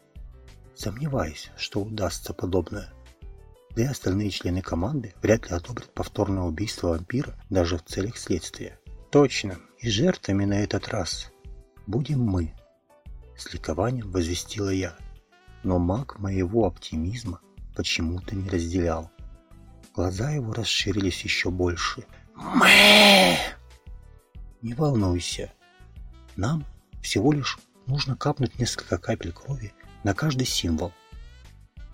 Сомневаюсь, что удастся подобное. Да и остальные члены команды вряд ли одобрят повторное убийство вампира даже в целях следствия. Точно, и жертвами на этот раз будем мы. С ликованием возвестила я но маг моего оптимизма почему-то не разделял. Глаза его расширились еще больше. «Мы!» «Не волнуйся. Нам всего лишь нужно капнуть несколько капель крови на каждый символ».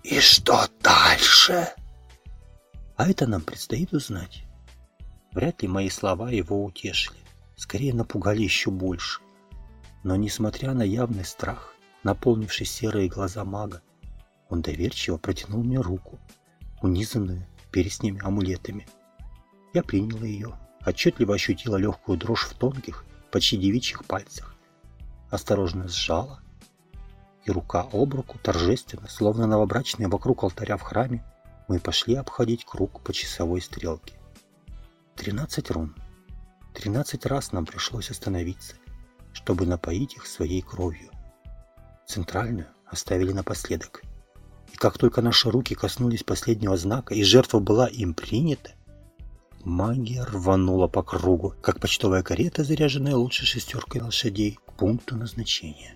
«И что дальше?» «А это нам предстоит узнать». Вряд ли мои слова его утешили. Скорее напугали еще больше. Но несмотря на явный страх, наполнивший серые глаза мага. Он доверчиво протянул мне руку, унизанную перстнями амулетами. Я приняла ее, отчетливо ощутила легкую дрожь в тонких, почти девичьих пальцах. Осторожно сжала, и рука об руку торжественно, словно новобрачные вокруг алтаря в храме, мы пошли обходить круг по часовой стрелке. Тринадцать рун. Тринадцать раз нам пришлось остановиться, чтобы напоить их своей кровью. Центральную оставили напоследок. И как только наши руки коснулись последнего знака, и жертва была им принята, магия рванула по кругу, как почтовая карета, заряженная лучшей шестеркой лошадей, к пункту назначения.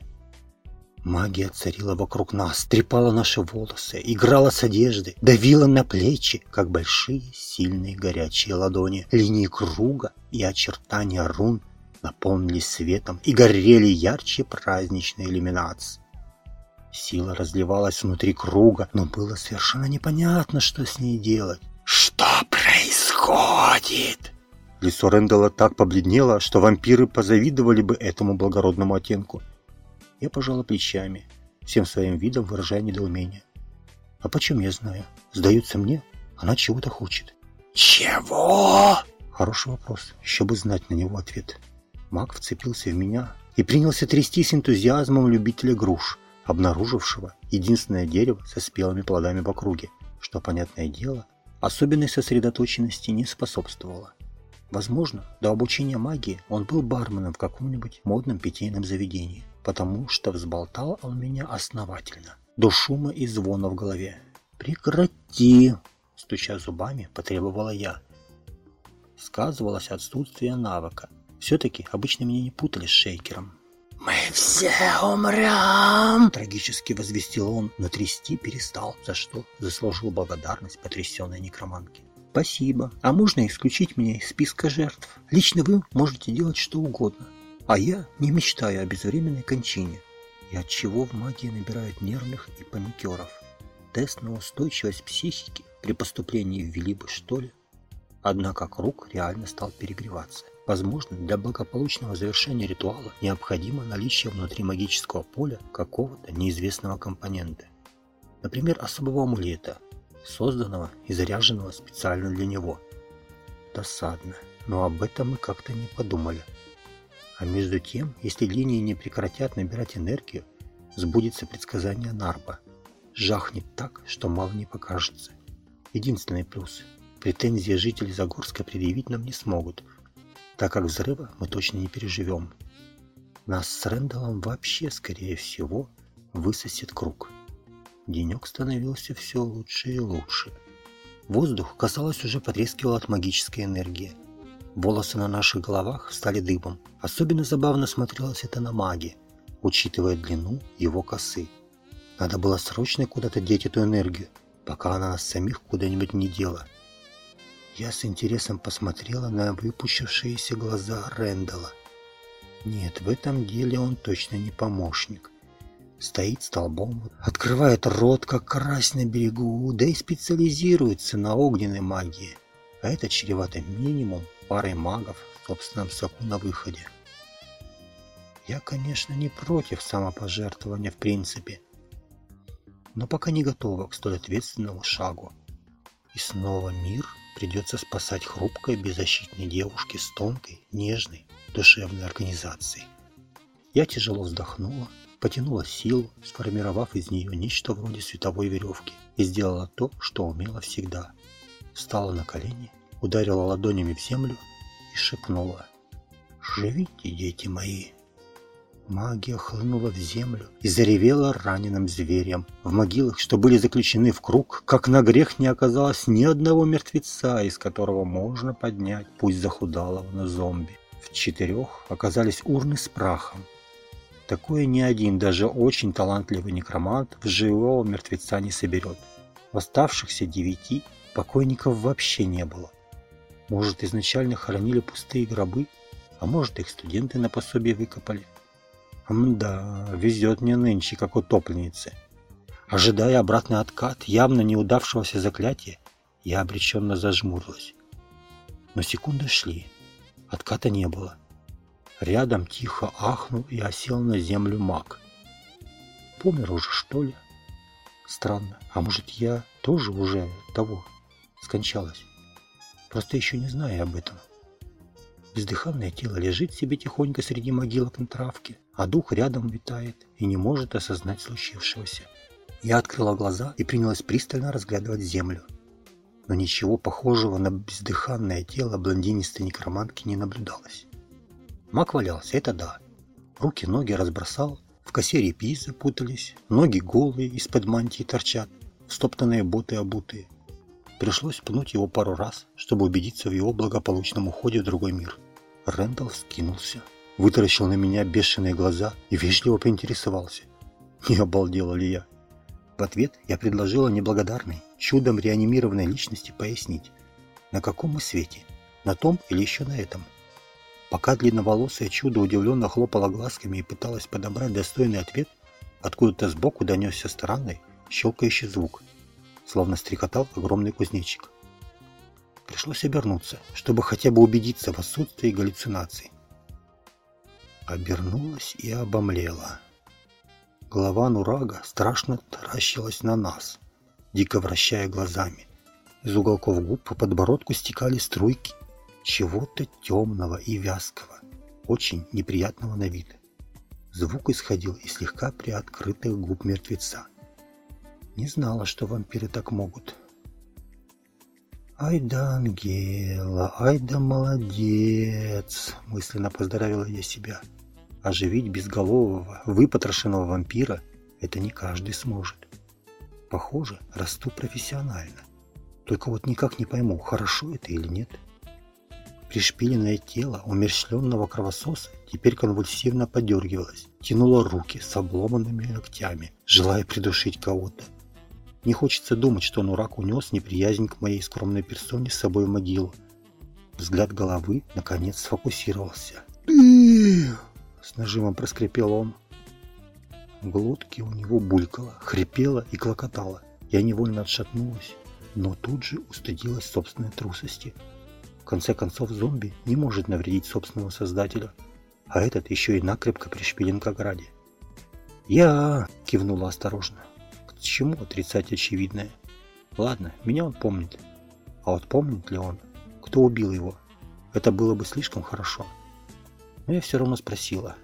Магия царила вокруг нас, трепала наши волосы, играла с одеждой, давила на плечи, как большие, сильные, горячие ладони. Линии круга и очертания рун наполнились светом и горели ярче праздничной иллюминации. Сила разливалась внутри круга, но было совершенно непонятно, что с ней делать. «Что происходит?» Лицо Рэндала так побледнело, что вампиры позавидовали бы этому благородному оттенку. Я пожала плечами, всем своим видом выражая недоумение. А почем я знаю? Сдается мне, она чего-то хочет. «Чего?» Хороший вопрос, еще бы знать на него ответ. Маг вцепился в меня и принялся трясти с энтузиазмом любителя груш обнаружившего единственное дерево со спелыми плодами в округе, что, понятное дело, особенной сосредоточенности не способствовало. Возможно, до обучения магии он был барменом в каком-нибудь модном питейном заведении, потому что взболтал он меня основательно, до шума и звона в голове. «Прекрати!» – стуча зубами, потребовала я. Сказывалось отсутствие навыка. Все-таки обычно меня не путали с шейкером. «Мы все умрем!» Трагически возвестил он, но трясти перестал, за что заслужил благодарность потрясенной некроманки. «Спасибо. А можно исключить меня из списка жертв? Лично вы можете делать что угодно. А я не мечтаю о безвременной кончине. И от чего в магии набирают нервных и паникеров? Тест на устойчивость психики при поступлении ввели бы, что ли? Однако круг реально стал перегреваться. Возможно, для благополучного завершения ритуала необходимо наличие внутри магического поля какого-то неизвестного компонента. Например, особого амулета, созданного и заряженного специально для него. Досадно, но об этом мы как-то не подумали. А между тем, если линии не прекратят набирать энергию, сбудется предсказание Нарба. Жахнет так, что мало не покажется. Единственный плюс – претензии жителей Загорска предъявить нам не смогут – так как взрыва мы точно не переживем. Нас с Рэндаллом вообще, скорее всего, высосет круг. Денек становился все лучше и лучше. Воздух, казалось, уже потрескивал от магической энергии. Волосы на наших головах стали дыбом. Особенно забавно смотрелось это на маге, учитывая длину его косы. Надо было срочно куда-то деть эту энергию, пока она нас самих куда-нибудь не дела. Я с интересом посмотрела на выпущившиеся глаза Рэндала. Нет, в этом деле он точно не помощник. Стоит столбом, открывает рот, как карась на берегу, да и специализируется на огненной магии. А это чревато минимум парой магов в собственном соку на выходе. Я, конечно, не против самопожертвования в принципе, но пока не готова к столь ответственному шагу. И снова мир придется спасать хрупкой, беззащитной девушке с тонкой, нежной, душевной организацией. Я тяжело вздохнула, потянула силу, сформировав из нее нечто вроде световой веревки, и сделала то, что умела всегда. Встала на колени ударила ладонями в землю и шепнула «Живите, дети мои!» Магия хлынула в землю и заревела раненым зверем. В могилах, что были заключены в круг, как на грех не оказалось ни одного мертвеца, из которого можно поднять, пусть захудалого, на зомби. В четырех оказались урны с прахом. Такое ни один, даже очень талантливый некромант в живого мертвеца не соберет. В оставшихся девяти покойников вообще не было. Может, изначально хоронили пустые гробы, а может, их студенты на пособие выкопали. Мда, везет мне нынче, как утопленнице. Ожидая обратный откат явно неудавшегося заклятия, я обреченно зажмурилась. Но секунды шли. Отката не было. Рядом тихо ахнул и осел на землю маг. Помер уже, что ли? Странно. А может, я тоже уже того скончалась? просто еще не зная об этом. Бездыханное тело лежит себе тихонько среди могилок на травке, а дух рядом витает и не может осознать случившегося. Я открыла глаза и принялась пристально разглядывать землю. Но ничего похожего на бездыханное тело блондинистой некромантки не наблюдалось. Мак валялся, это да. Руки-ноги разбросал, в косе репьи запутались, ноги голые из-под мантии торчат, стоптанные боты обутые. Пришлось пнуть его пару раз, чтобы убедиться в его благополучном уходе в другой мир. Рэндалл скинулся, вытаращил на меня бешеные глаза и вежливо поинтересовался, не обалдела ли я. В ответ я предложила неблагодарной, чудом реанимированной личности пояснить, на каком мы свете, на том или еще на этом. Пока длинноволосое чудо удивленно хлопало глазками и пыталась подобрать достойный ответ, откуда-то сбоку донесся странный, щелкающий звук – словно стрекотал огромный кузнечик. Пришлось обернуться, чтобы хотя бы убедиться в отсутствии галлюцинаций. Обернулась и обомлела. Голова Нурага страшно таращилась на нас, дико вращая глазами. Из уголков губ по подбородку стекали струйки чего-то темного и вязкого, очень неприятного на вид. Звук исходил из слегка приоткрытых губ мертвеца. Не знала, что вампиры так могут. «Ай да, Ангела, ай да молодец!» Мысленно поздравила я себя. Оживить безголового, выпотрошенного вампира – это не каждый сможет. Похоже, расту профессионально. Только вот никак не пойму, хорошо это или нет. Пришпиленное тело умерщвленного кровососа теперь конвульсивно подергивалось, тянуло руки с обломанными ногтями, желая придушить кого-то. Не хочется думать, что Нурак унес неприязнь к моей скромной персоне с собой в могилу. Взгляд головы, наконец, сфокусировался. С нажимом проскрипел он. В глотке у него булькало, хрипело и клокотало. Я невольно отшатнулась, но тут же устыдилась собственной трусости. В конце концов, зомби не может навредить собственного создателя, а этот еще и накрепко пришпилен к ограде. «Я...» — кивнула осторожно чему отрицать очевидное? Ладно, меня он помнит. А вот помнит ли он, кто убил его? Это было бы слишком хорошо. Но я все равно спросила.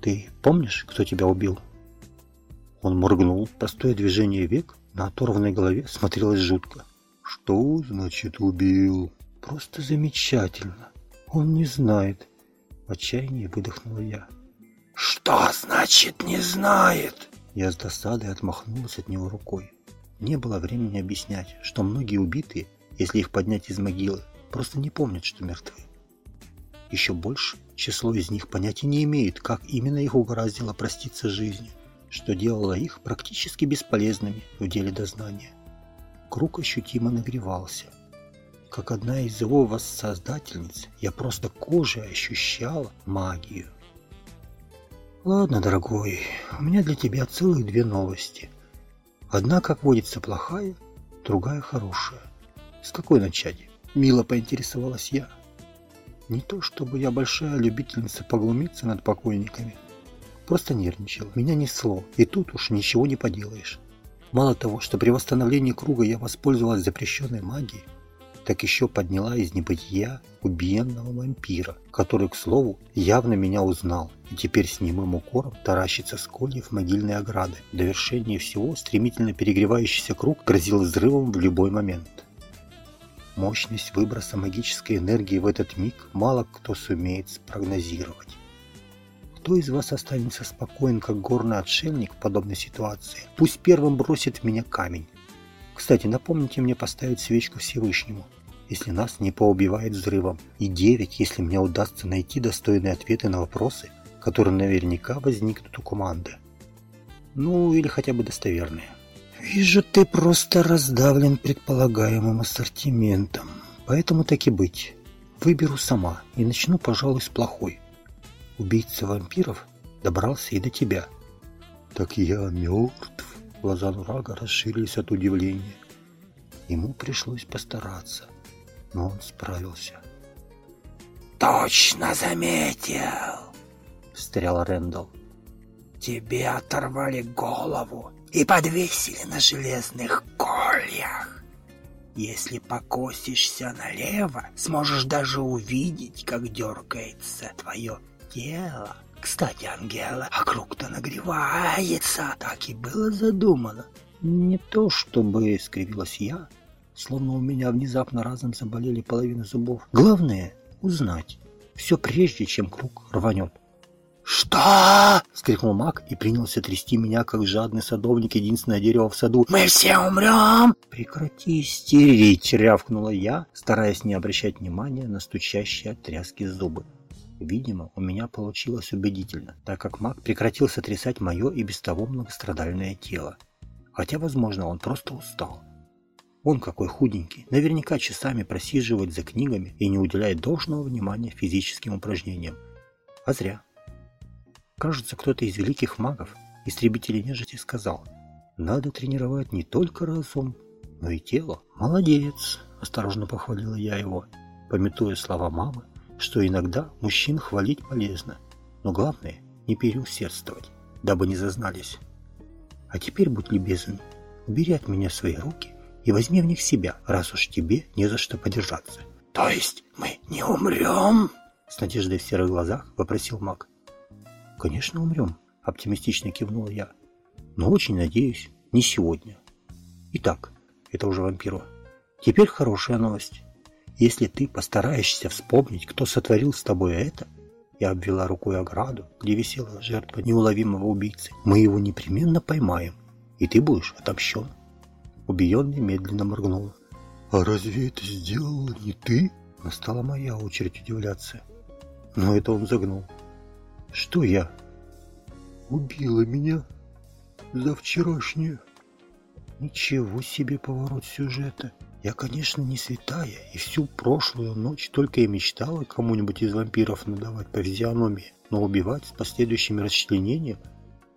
«Ты помнишь, кто тебя убил?» Он моргнул. Простое движение век на оторванной голове смотрелось жутко. «Что значит убил?» «Просто замечательно. Он не знает». В отчаянии выдохнула я. «Что значит не знает?» Я с досадой отмахнулась от него рукой. Не было времени объяснять, что многие убитые, если их поднять из могилы, просто не помнят, что мертвы. Еще больше число из них понятия не имеет, как именно их угораздило проститься жизнью, что делало их практически бесполезными в деле дознания. Круг ощутимо нагревался. Как одна из его воссоздательниц, я просто кожей ощущала магию. Ладно, дорогой, у меня для тебя целых две новости. Одна, как водится, плохая, другая хорошая. С какой начать? Мило поинтересовалась я. Не то чтобы я большая любительница поглумиться над покойниками. Просто нервничал, меня несло, и тут уж ничего не поделаешь. Мало того, что при восстановлении круга я воспользовалась запрещенной магией, так еще подняла из небытия убиенного вампира, который, к слову, явно меня узнал и теперь с немым укором таращится с кольев могильной ограды. В довершение всего стремительно перегревающийся круг грозил взрывом в любой момент. Мощность выброса магической энергии в этот миг мало кто сумеет спрогнозировать. Кто из вас останется спокоен, как горный отшельник в подобной ситуации? Пусть первым бросит в меня камень. Кстати, напомните мне поставить свечку Всевышнему если нас не поубивает взрывом, и 9, если мне удастся найти достойные ответы на вопросы, которые наверняка возникнут у команды. Ну, или хотя бы достоверные. Вижу, ты просто раздавлен предполагаемым ассортиментом. Поэтому так и быть. Выберу сама и начну, пожалуй, с плохой. Убийца вампиров добрался и до тебя. Так я мертв. Глаза Нурага расширились от удивления. Ему пришлось постараться но он справился. «Точно заметил!» — встрял Рэндалл. «Тебе оторвали голову и подвесили на железных кольях. Если покосишься налево, сможешь даже увидеть, как дергается твое тело. Кстати, Ангела, а круг-то нагревается, так и было задумано». «Не то чтобы», — скривилась я, словно у меня внезапно разом заболели половины зубов. Главное — узнать. Все прежде, чем круг рванет. «Что?» — вскрикнул маг и принялся трясти меня, как жадный садовник, единственное дерево в саду. «Мы все умрем!» «Прекрати истерить!» — рявкнула я, стараясь не обращать внимания на стучащие от тряски зубы. Видимо, у меня получилось убедительно, так как маг прекратил сотрясать мое и без того многострадальное тело. Хотя, возможно, он просто устал. Он какой худенький, наверняка часами просиживает за книгами и не уделяет должного внимания физическим упражнениям. А зря. Кажется, кто-то из великих магов, истребителей нежити, сказал, надо тренировать не только разум, но и тело. Молодец, осторожно похвалила я его, пометуя слова мамы, что иногда мужчин хвалить полезно, но главное не переусердствовать, дабы не зазнались. А теперь будь любезен, убери от меня свои руки и возьми в них себя, раз уж тебе не за что подержаться. То есть мы не умрем? С надеждой в серых глазах вопросил маг. Конечно, умрем, оптимистично кивнул я. Но очень надеюсь, не сегодня. Итак, это уже вампиру. Теперь хорошая новость. Если ты постараешься вспомнить, кто сотворил с тобой это, я обвела рукой ограду, где висела жертва неуловимого убийцы, мы его непременно поймаем, и ты будешь отомщен. Убиенный медленно моргнул. «А разве это сделала не ты?» Настала моя очередь удивляться. Но это он загнул. «Что я?» «Убила меня за вчерашнюю». Ничего себе поворот сюжета. Я, конечно, не святая, и всю прошлую ночь только и мечтала кому-нибудь из вампиров надавать по физиономии, но убивать с последующими расчленением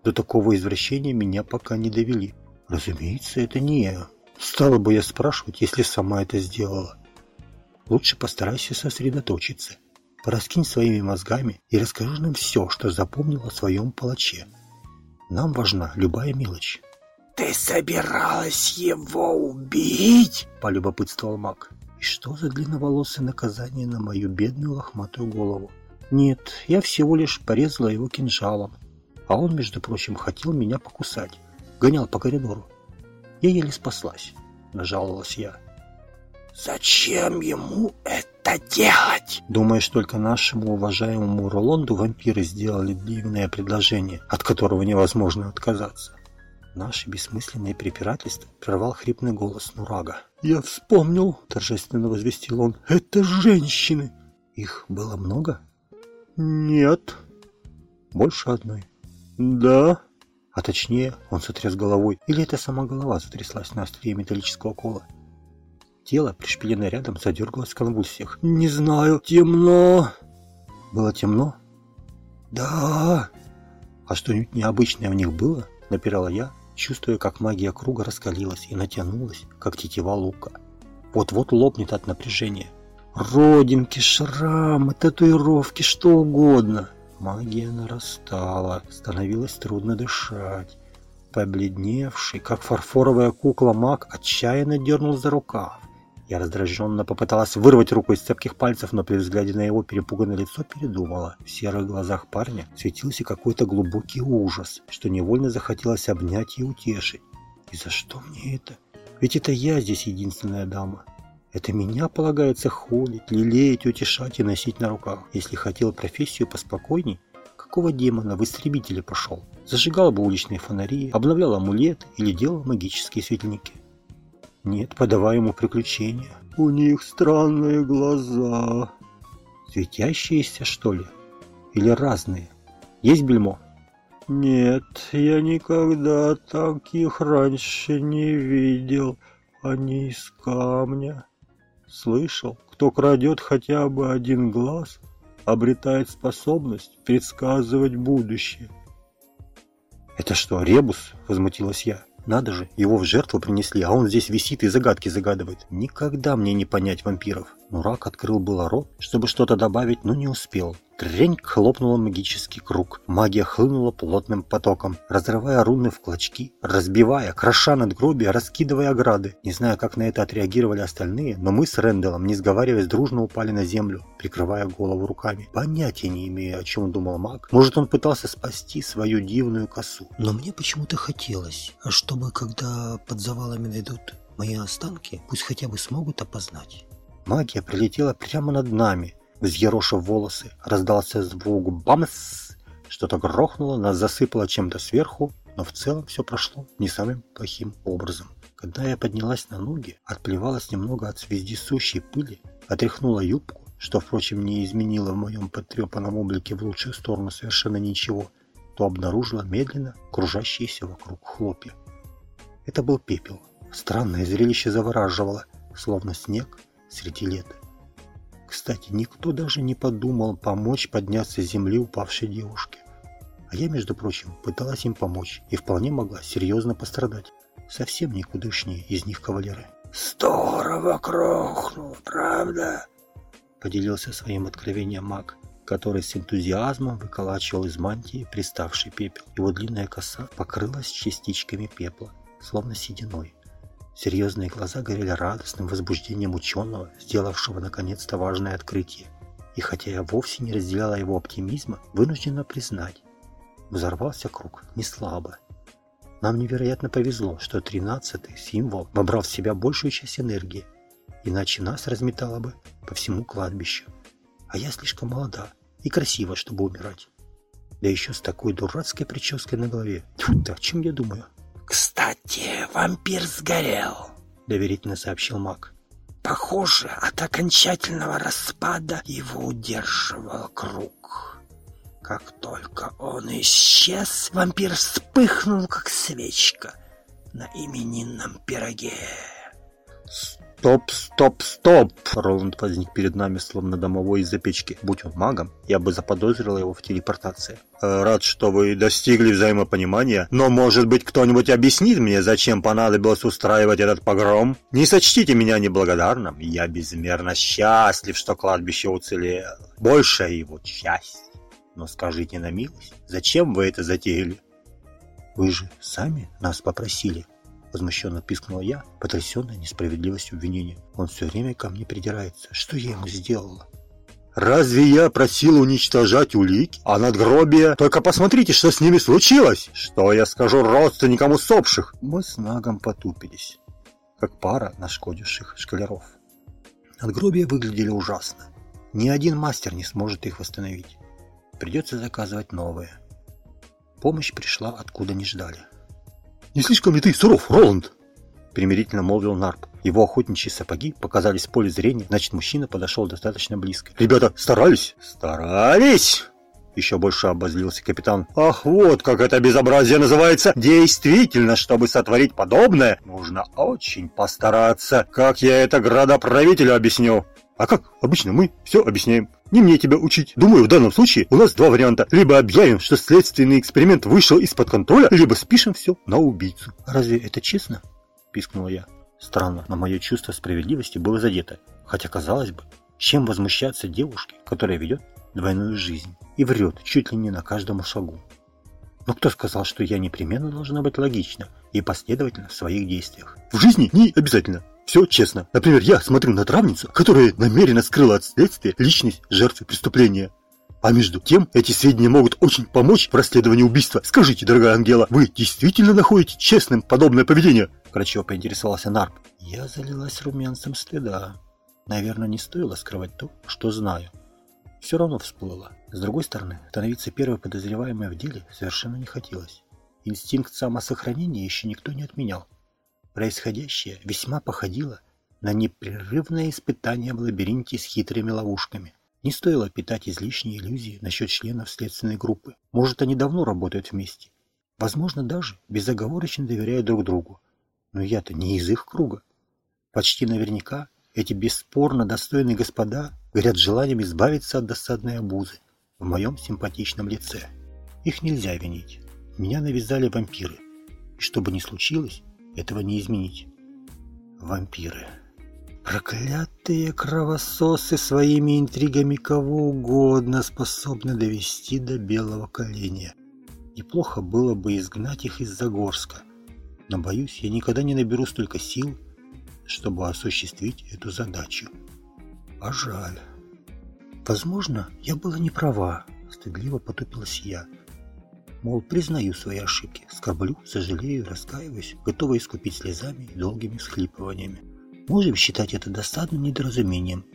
до такого извращения меня пока не довели. Разумеется, это не я. Стала бы я спрашивать, если сама это сделала. Лучше постарайся сосредоточиться. Пораскинь своими мозгами и расскажи нам все, что запомнил о своем палаче. Нам важна любая мелочь. «Ты собиралась его убить?» – полюбопытствовал маг. «И что за длинноволосое наказание на мою бедную лохматую голову? Нет, я всего лишь порезала его кинжалом, а он, между прочим, хотел меня покусать гонял по коридору. Я еле спаслась, нажаловалась я. Зачем ему это делать? Думаешь, только нашему уважаемому Роланду вампиры сделали длинное предложение, от которого невозможно отказаться? Наши бессмысленные препирательства прервал хрипный голос Нурага. «Я вспомнил!» – торжественно возвестил он. «Это женщины!» «Их было много?» «Нет». «Больше одной?» «Да». А точнее, он сотряс головой. Или это сама голова затряслась на острие металлического кола? Тело, пришпиленное рядом, задергалось в конвульсиях. «Не знаю, темно!» «Было темно?» «Да!» «А что-нибудь необычное в них было?» – напирала я, чувствуя, как магия круга раскалилась и натянулась, как тетива лука. Вот-вот лопнет от напряжения. Родинки, шрамы, татуировки, что угодно. Магия нарастала, становилось трудно дышать. Побледневший, как фарфоровая кукла маг, отчаянно дернул за рукав. Я раздраженно попыталась вырвать руку из цепких пальцев, но при взгляде на его перепуганное лицо передумала. В серых глазах парня светился какой-то глубокий ужас, что невольно захотелось обнять и утешить. И за что мне это? Ведь это я здесь единственная дама. Это меня полагается холить, лелеять, утешать и носить на руках. Если хотел профессию поспокойней, какого демона в истребители пошел? Зажигал бы уличные фонари, обновлял амулет или делал магические светильники. Нет, подавай ему приключения. У них странные глаза. Светящиеся, что ли? Или разные? Есть бельмо? Нет, я никогда таких раньше не видел. Они из камня. Слышал, кто крадет хотя бы один глаз, обретает способность предсказывать будущее. «Это что, ребус?» – возмутилась я. Надо же, его в жертву принесли, а он здесь висит и загадки загадывает. Никогда мне не понять вампиров. Но рак открыл было рот, чтобы что-то добавить, но не успел. Треньк хлопнула магический круг. Магия хлынула плотным потоком, разрывая руны в клочки, разбивая, кроша надгробия, раскидывая ограды. Не знаю, как на это отреагировали остальные, но мы с Рэндаллом, не сговариваясь, дружно упали на землю, прикрывая голову руками. Понятия не имея, о чем думал маг. Может, он пытался спасти свою дивную косу. Но мне почему-то хотелось, чтобы когда под завалами найдут мои останки, пусть хотя бы смогут опознать. Магия прилетела прямо над нами, взъерошив волосы, раздался звук «бамс», что-то грохнуло, нас засыпало чем-то сверху, но в целом все прошло не самым плохим образом. Когда я поднялась на ноги, отплевалась немного от вездесущей пыли, отряхнула юбку, что, впрочем, не изменило в моем потрепанном облике в лучшую сторону совершенно ничего, то обнаружила медленно кружащиеся вокруг хлопья. Это был пепел. Странное зрелище завораживало, словно снег среди лета. Кстати, никто даже не подумал помочь подняться с земли упавшей девушке. А я, между прочим, пыталась им помочь и вполне могла серьезно пострадать. Совсем никудышнее из них кавалеры. «Здорово крохнул, правда?» Поделился своим откровением маг, который с энтузиазмом выколачивал из мантии приставший пепел. Его длинная коса покрылась частичками пепла, словно сединой. Серьезные глаза горели радостным возбуждением ученого, сделавшего наконец-то важное открытие. И хотя я вовсе не разделяла его оптимизма, вынуждена признать, взорвался круг не слабо. Нам невероятно повезло, что тринадцатый символ вобрал в себя большую часть энергии, иначе нас разметало бы по всему кладбищу. А я слишком молода и красива, чтобы умирать. Да еще с такой дурацкой прической на голове. Тьфу, о чем я думаю? «Кстати, вампир сгорел», — доверительно сообщил маг. «Похоже, от окончательного распада его удерживал круг. Как только он исчез, вампир вспыхнул, как свечка на именинном пироге». «Стоп, стоп, стоп!» Роланд возник перед нами, словно домовой из-за печки. Будь он магом, я бы заподозрил его в телепортации. Э, «Рад, что вы достигли взаимопонимания, но, может быть, кто-нибудь объяснит мне, зачем понадобилось устраивать этот погром? Не сочтите меня неблагодарным, я безмерно счастлив, что кладбище уцелело. Большая его часть. Но скажите на милость, зачем вы это затеяли?» «Вы же сами нас попросили», Возмущенно пискнула я, потрясенная несправедливостью обвинения. Он все время ко мне придирается. Что я ему сделала? Разве я просил уничтожать улики? А надгробия? Только посмотрите, что с ними случилось! Что я скажу родственникам усопших? Мы с Нагом потупились, как пара нашкодивших шкалеров. Надгробия выглядели ужасно. Ни один мастер не сможет их восстановить. Придется заказывать новые. Помощь пришла откуда не ждали. Не слишком ли ты суров, Роланд? Примирительно молвил Нарп. Его охотничьи сапоги показались в поле зрения, значит, мужчина подошел достаточно близко. Ребята старались? Старались! Еще больше обозлился капитан. Ах, вот как это безобразие называется. Действительно, чтобы сотворить подобное, нужно очень постараться. Как я это градоправителю объясню? А как обычно мы все объясняем. Не мне тебя учить. Думаю, в данном случае у нас два варианта. Либо объявим, что следственный эксперимент вышел из-под контроля, либо спишем все на убийцу. Разве это честно? Пискнула я. Странно, но мое чувство справедливости было задето. Хотя, казалось бы, чем возмущаться девушке, которая ведет двойную жизнь и врет чуть ли не на каждом шагу. Но кто сказал, что я непременно должна быть логична и последовательна в своих действиях? В жизни не обязательно. Все честно. Например, я смотрю на травницу, которая намеренно скрыла от следствия личность жертвы преступления. А между тем, эти сведения могут очень помочь в расследовании убийства. Скажите, дорогая Ангела, вы действительно находите честным подобное поведение? Крачево поинтересовался Нарп. Я залилась румянцем стыда. Наверное, не стоило скрывать то, что знаю. Все равно всплыло. С другой стороны, становиться первой подозреваемой в деле совершенно не хотелось. Инстинкт самосохранения еще никто не отменял. Происходящее весьма походило на непрерывное испытание в лабиринте с хитрыми ловушками. Не стоило питать излишние иллюзии насчет членов следственной группы. Может, они давно работают вместе. Возможно, даже безоговорочно доверяют друг другу. Но я-то не из их круга. Почти наверняка эти бесспорно достойные господа горят желанием избавиться от досадной обузы в моем симпатичном лице. Их нельзя винить. Меня навязали вампиры. И что бы ни случилось, этого не изменить. Вампиры. Проклятые кровососы своими интригами кого угодно способны довести до белого коленя. Неплохо было бы изгнать их из Загорска, но, боюсь, я никогда не наберу столько сил, чтобы осуществить эту задачу. А жаль. Возможно, я была не права, стыдливо потупилась я. Мол, признаю свои ошибки, скорблю, сожалею, раскаиваюсь, готова искупить слезами и долгими всхлипываниями. Можем считать это досадным недоразумением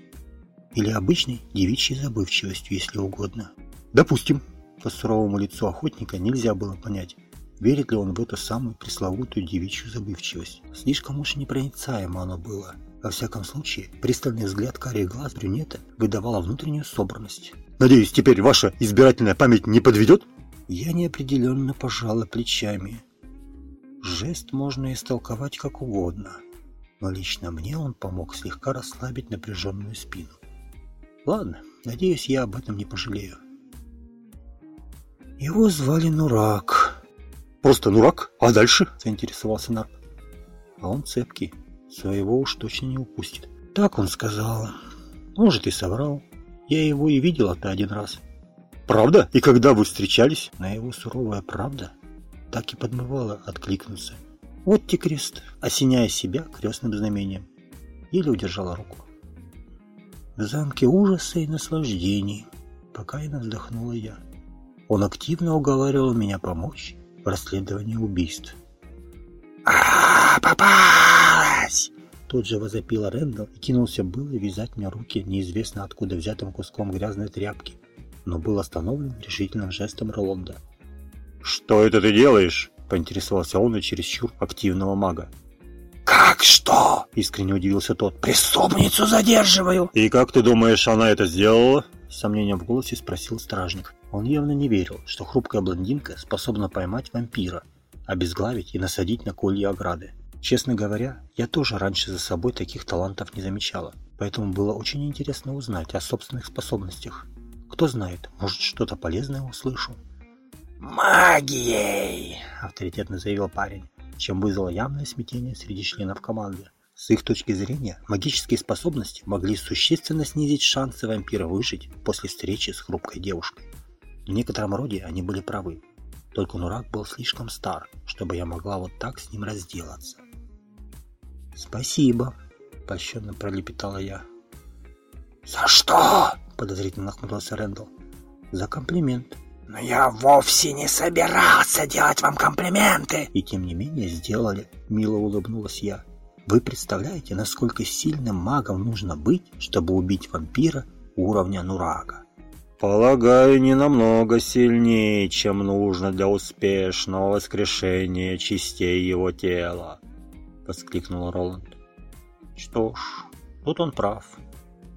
или обычной девичьей забывчивостью, если угодно. Допустим. По суровому лицу охотника нельзя было понять, верит ли он в эту самую пресловутую девичью забывчивость. Слишком уж непроницаемо оно было. Во всяком случае, пристальный взгляд карих глаз брюнета выдавала внутреннюю собранность. Надеюсь, теперь ваша избирательная память не подведет? Я неопределенно пожала плечами. Жест можно истолковать как угодно, но лично мне он помог слегка расслабить напряженную спину. Ладно, надеюсь, я об этом не пожалею. Его звали Нурак. Просто Нурак? А дальше? Заинтересовался Нарп. А он цепкий, своего уж точно не упустит. Так он сказал. Может, и соврал. Я его и видела-то один раз. Правда? И когда вы встречались? На его суровая правда так и подмывала откликнуться. Вот те крест, осеняя себя крестным знамением. Еле удержала руку. В замке ужаса и наслаждений, покаянно вздохнула я. Он активно уговаривал меня помочь в расследовании убийств. а, попалась! Тут же возопила Рэндалл и кинулся было вязать мне руки неизвестно откуда взятым куском грязной тряпки но был остановлен решительным жестом Роланда. «Что это ты делаешь?» – поинтересовался он у чересчур активного мага. «Как что?» – искренне удивился тот. «Преступницу задерживаю!» «И как ты думаешь, она это сделала?» С сомнением в голосе спросил стражник. Он явно не верил, что хрупкая блондинка способна поймать вампира, обезглавить и насадить на колья ограды. Честно говоря, я тоже раньше за собой таких талантов не замечала, поэтому было очень интересно узнать о собственных способностях. Кто знает, может что-то полезное услышу. «Магией!» – авторитетно заявил парень, чем вызвало явное смятение среди членов команды. С их точки зрения, магические способности могли существенно снизить шансы вампира выжить после встречи с хрупкой девушкой. В некотором роде они были правы. Только Нурак был слишком стар, чтобы я могла вот так с ним разделаться. «Спасибо», – польщенно пролепетала я. «За что?» Подозрительно нахмурился Рэндалл. «За комплимент». «Но я вовсе не собирался делать вам комплименты!» «И тем не менее сделали», — мило улыбнулась я. «Вы представляете, насколько сильным магом нужно быть, чтобы убить вампира уровня Нурага?» Полагаю, не намного сильнее, чем нужно для успешного воскрешения частей его тела, воскликнул Роланд. Что ж, тут он прав.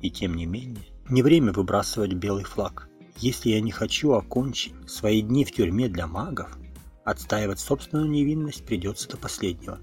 И тем не менее, не время выбрасывать белый флаг. Если я не хочу окончить свои дни в тюрьме для магов, отстаивать собственную невинность придется до последнего.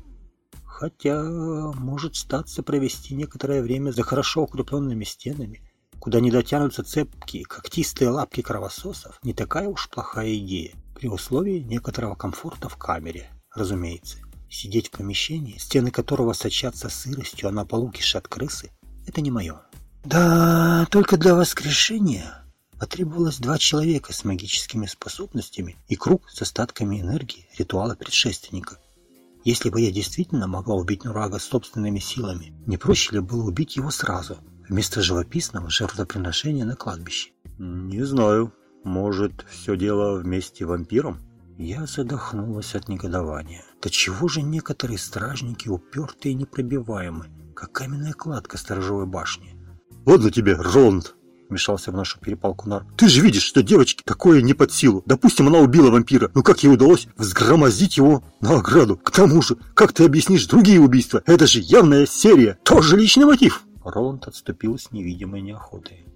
Хотя, может статься провести некоторое время за хорошо укрепленными стенами, куда не дотянутся цепкие, когтистые лапки кровососов, не такая уж плохая идея, при условии некоторого комфорта в камере, разумеется. Сидеть в помещении, стены которого сочатся сыростью, а на полу кишат крысы, это не мое. Да, только для воскрешения потребовалось два человека с магическими способностями и круг с остатками энергии ритуала предшественника. Если бы я действительно могла убить Нурага собственными силами, не проще ли было убить его сразу, вместо живописного жертвоприношения на кладбище? Не знаю. Может, все дело вместе вампиром? Я задохнулась от негодования. Да чего же некоторые стражники упертые и непробиваемы, как каменная кладка сторожевой башни? «Ладно тебе, Роланд!» вмешался в нашу перепалку Нар. «Ты же видишь, что девочке такое не под силу. Допустим, она убила вампира, но как ей удалось взгромоздить его на ограду? К тому же, как ты объяснишь другие убийства? Это же явная серия, тоже личный мотив!» Роланд отступил с невидимой неохотой.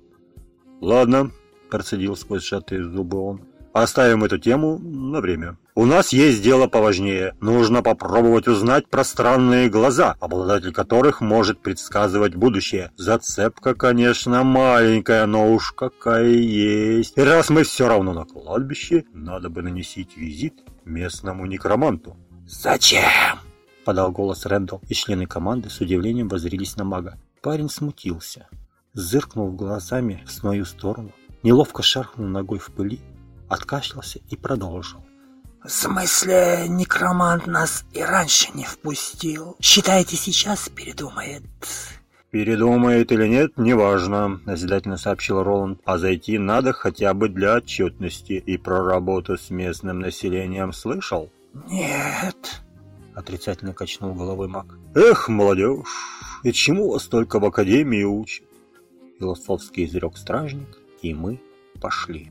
«Ладно», – процедил сквозь сжатые зубы он. Оставим эту тему на время. У нас есть дело поважнее. Нужно попробовать узнать про странные глаза, обладатель которых может предсказывать будущее. Зацепка, конечно, маленькая, но уж какая есть. И раз мы все равно на кладбище, надо бы нанести визит местному некроманту. «Зачем?» – подал голос Рэндалл, и члены команды с удивлением воззрились на мага. Парень смутился, зыркнул глазами в мою сторону, неловко шаркнул ногой в пыли откашлялся и продолжил. «В смысле, некромант нас и раньше не впустил? Считаете, сейчас передумает?» «Передумает или нет, неважно», – назидательно сообщил Роланд. «А зайти надо хотя бы для отчетности. И про работу с местным населением слышал?» «Нет», – отрицательно качнул головой маг. «Эх, молодежь, и чему вас только в академии учат?» Философский изрек стражник, и мы пошли.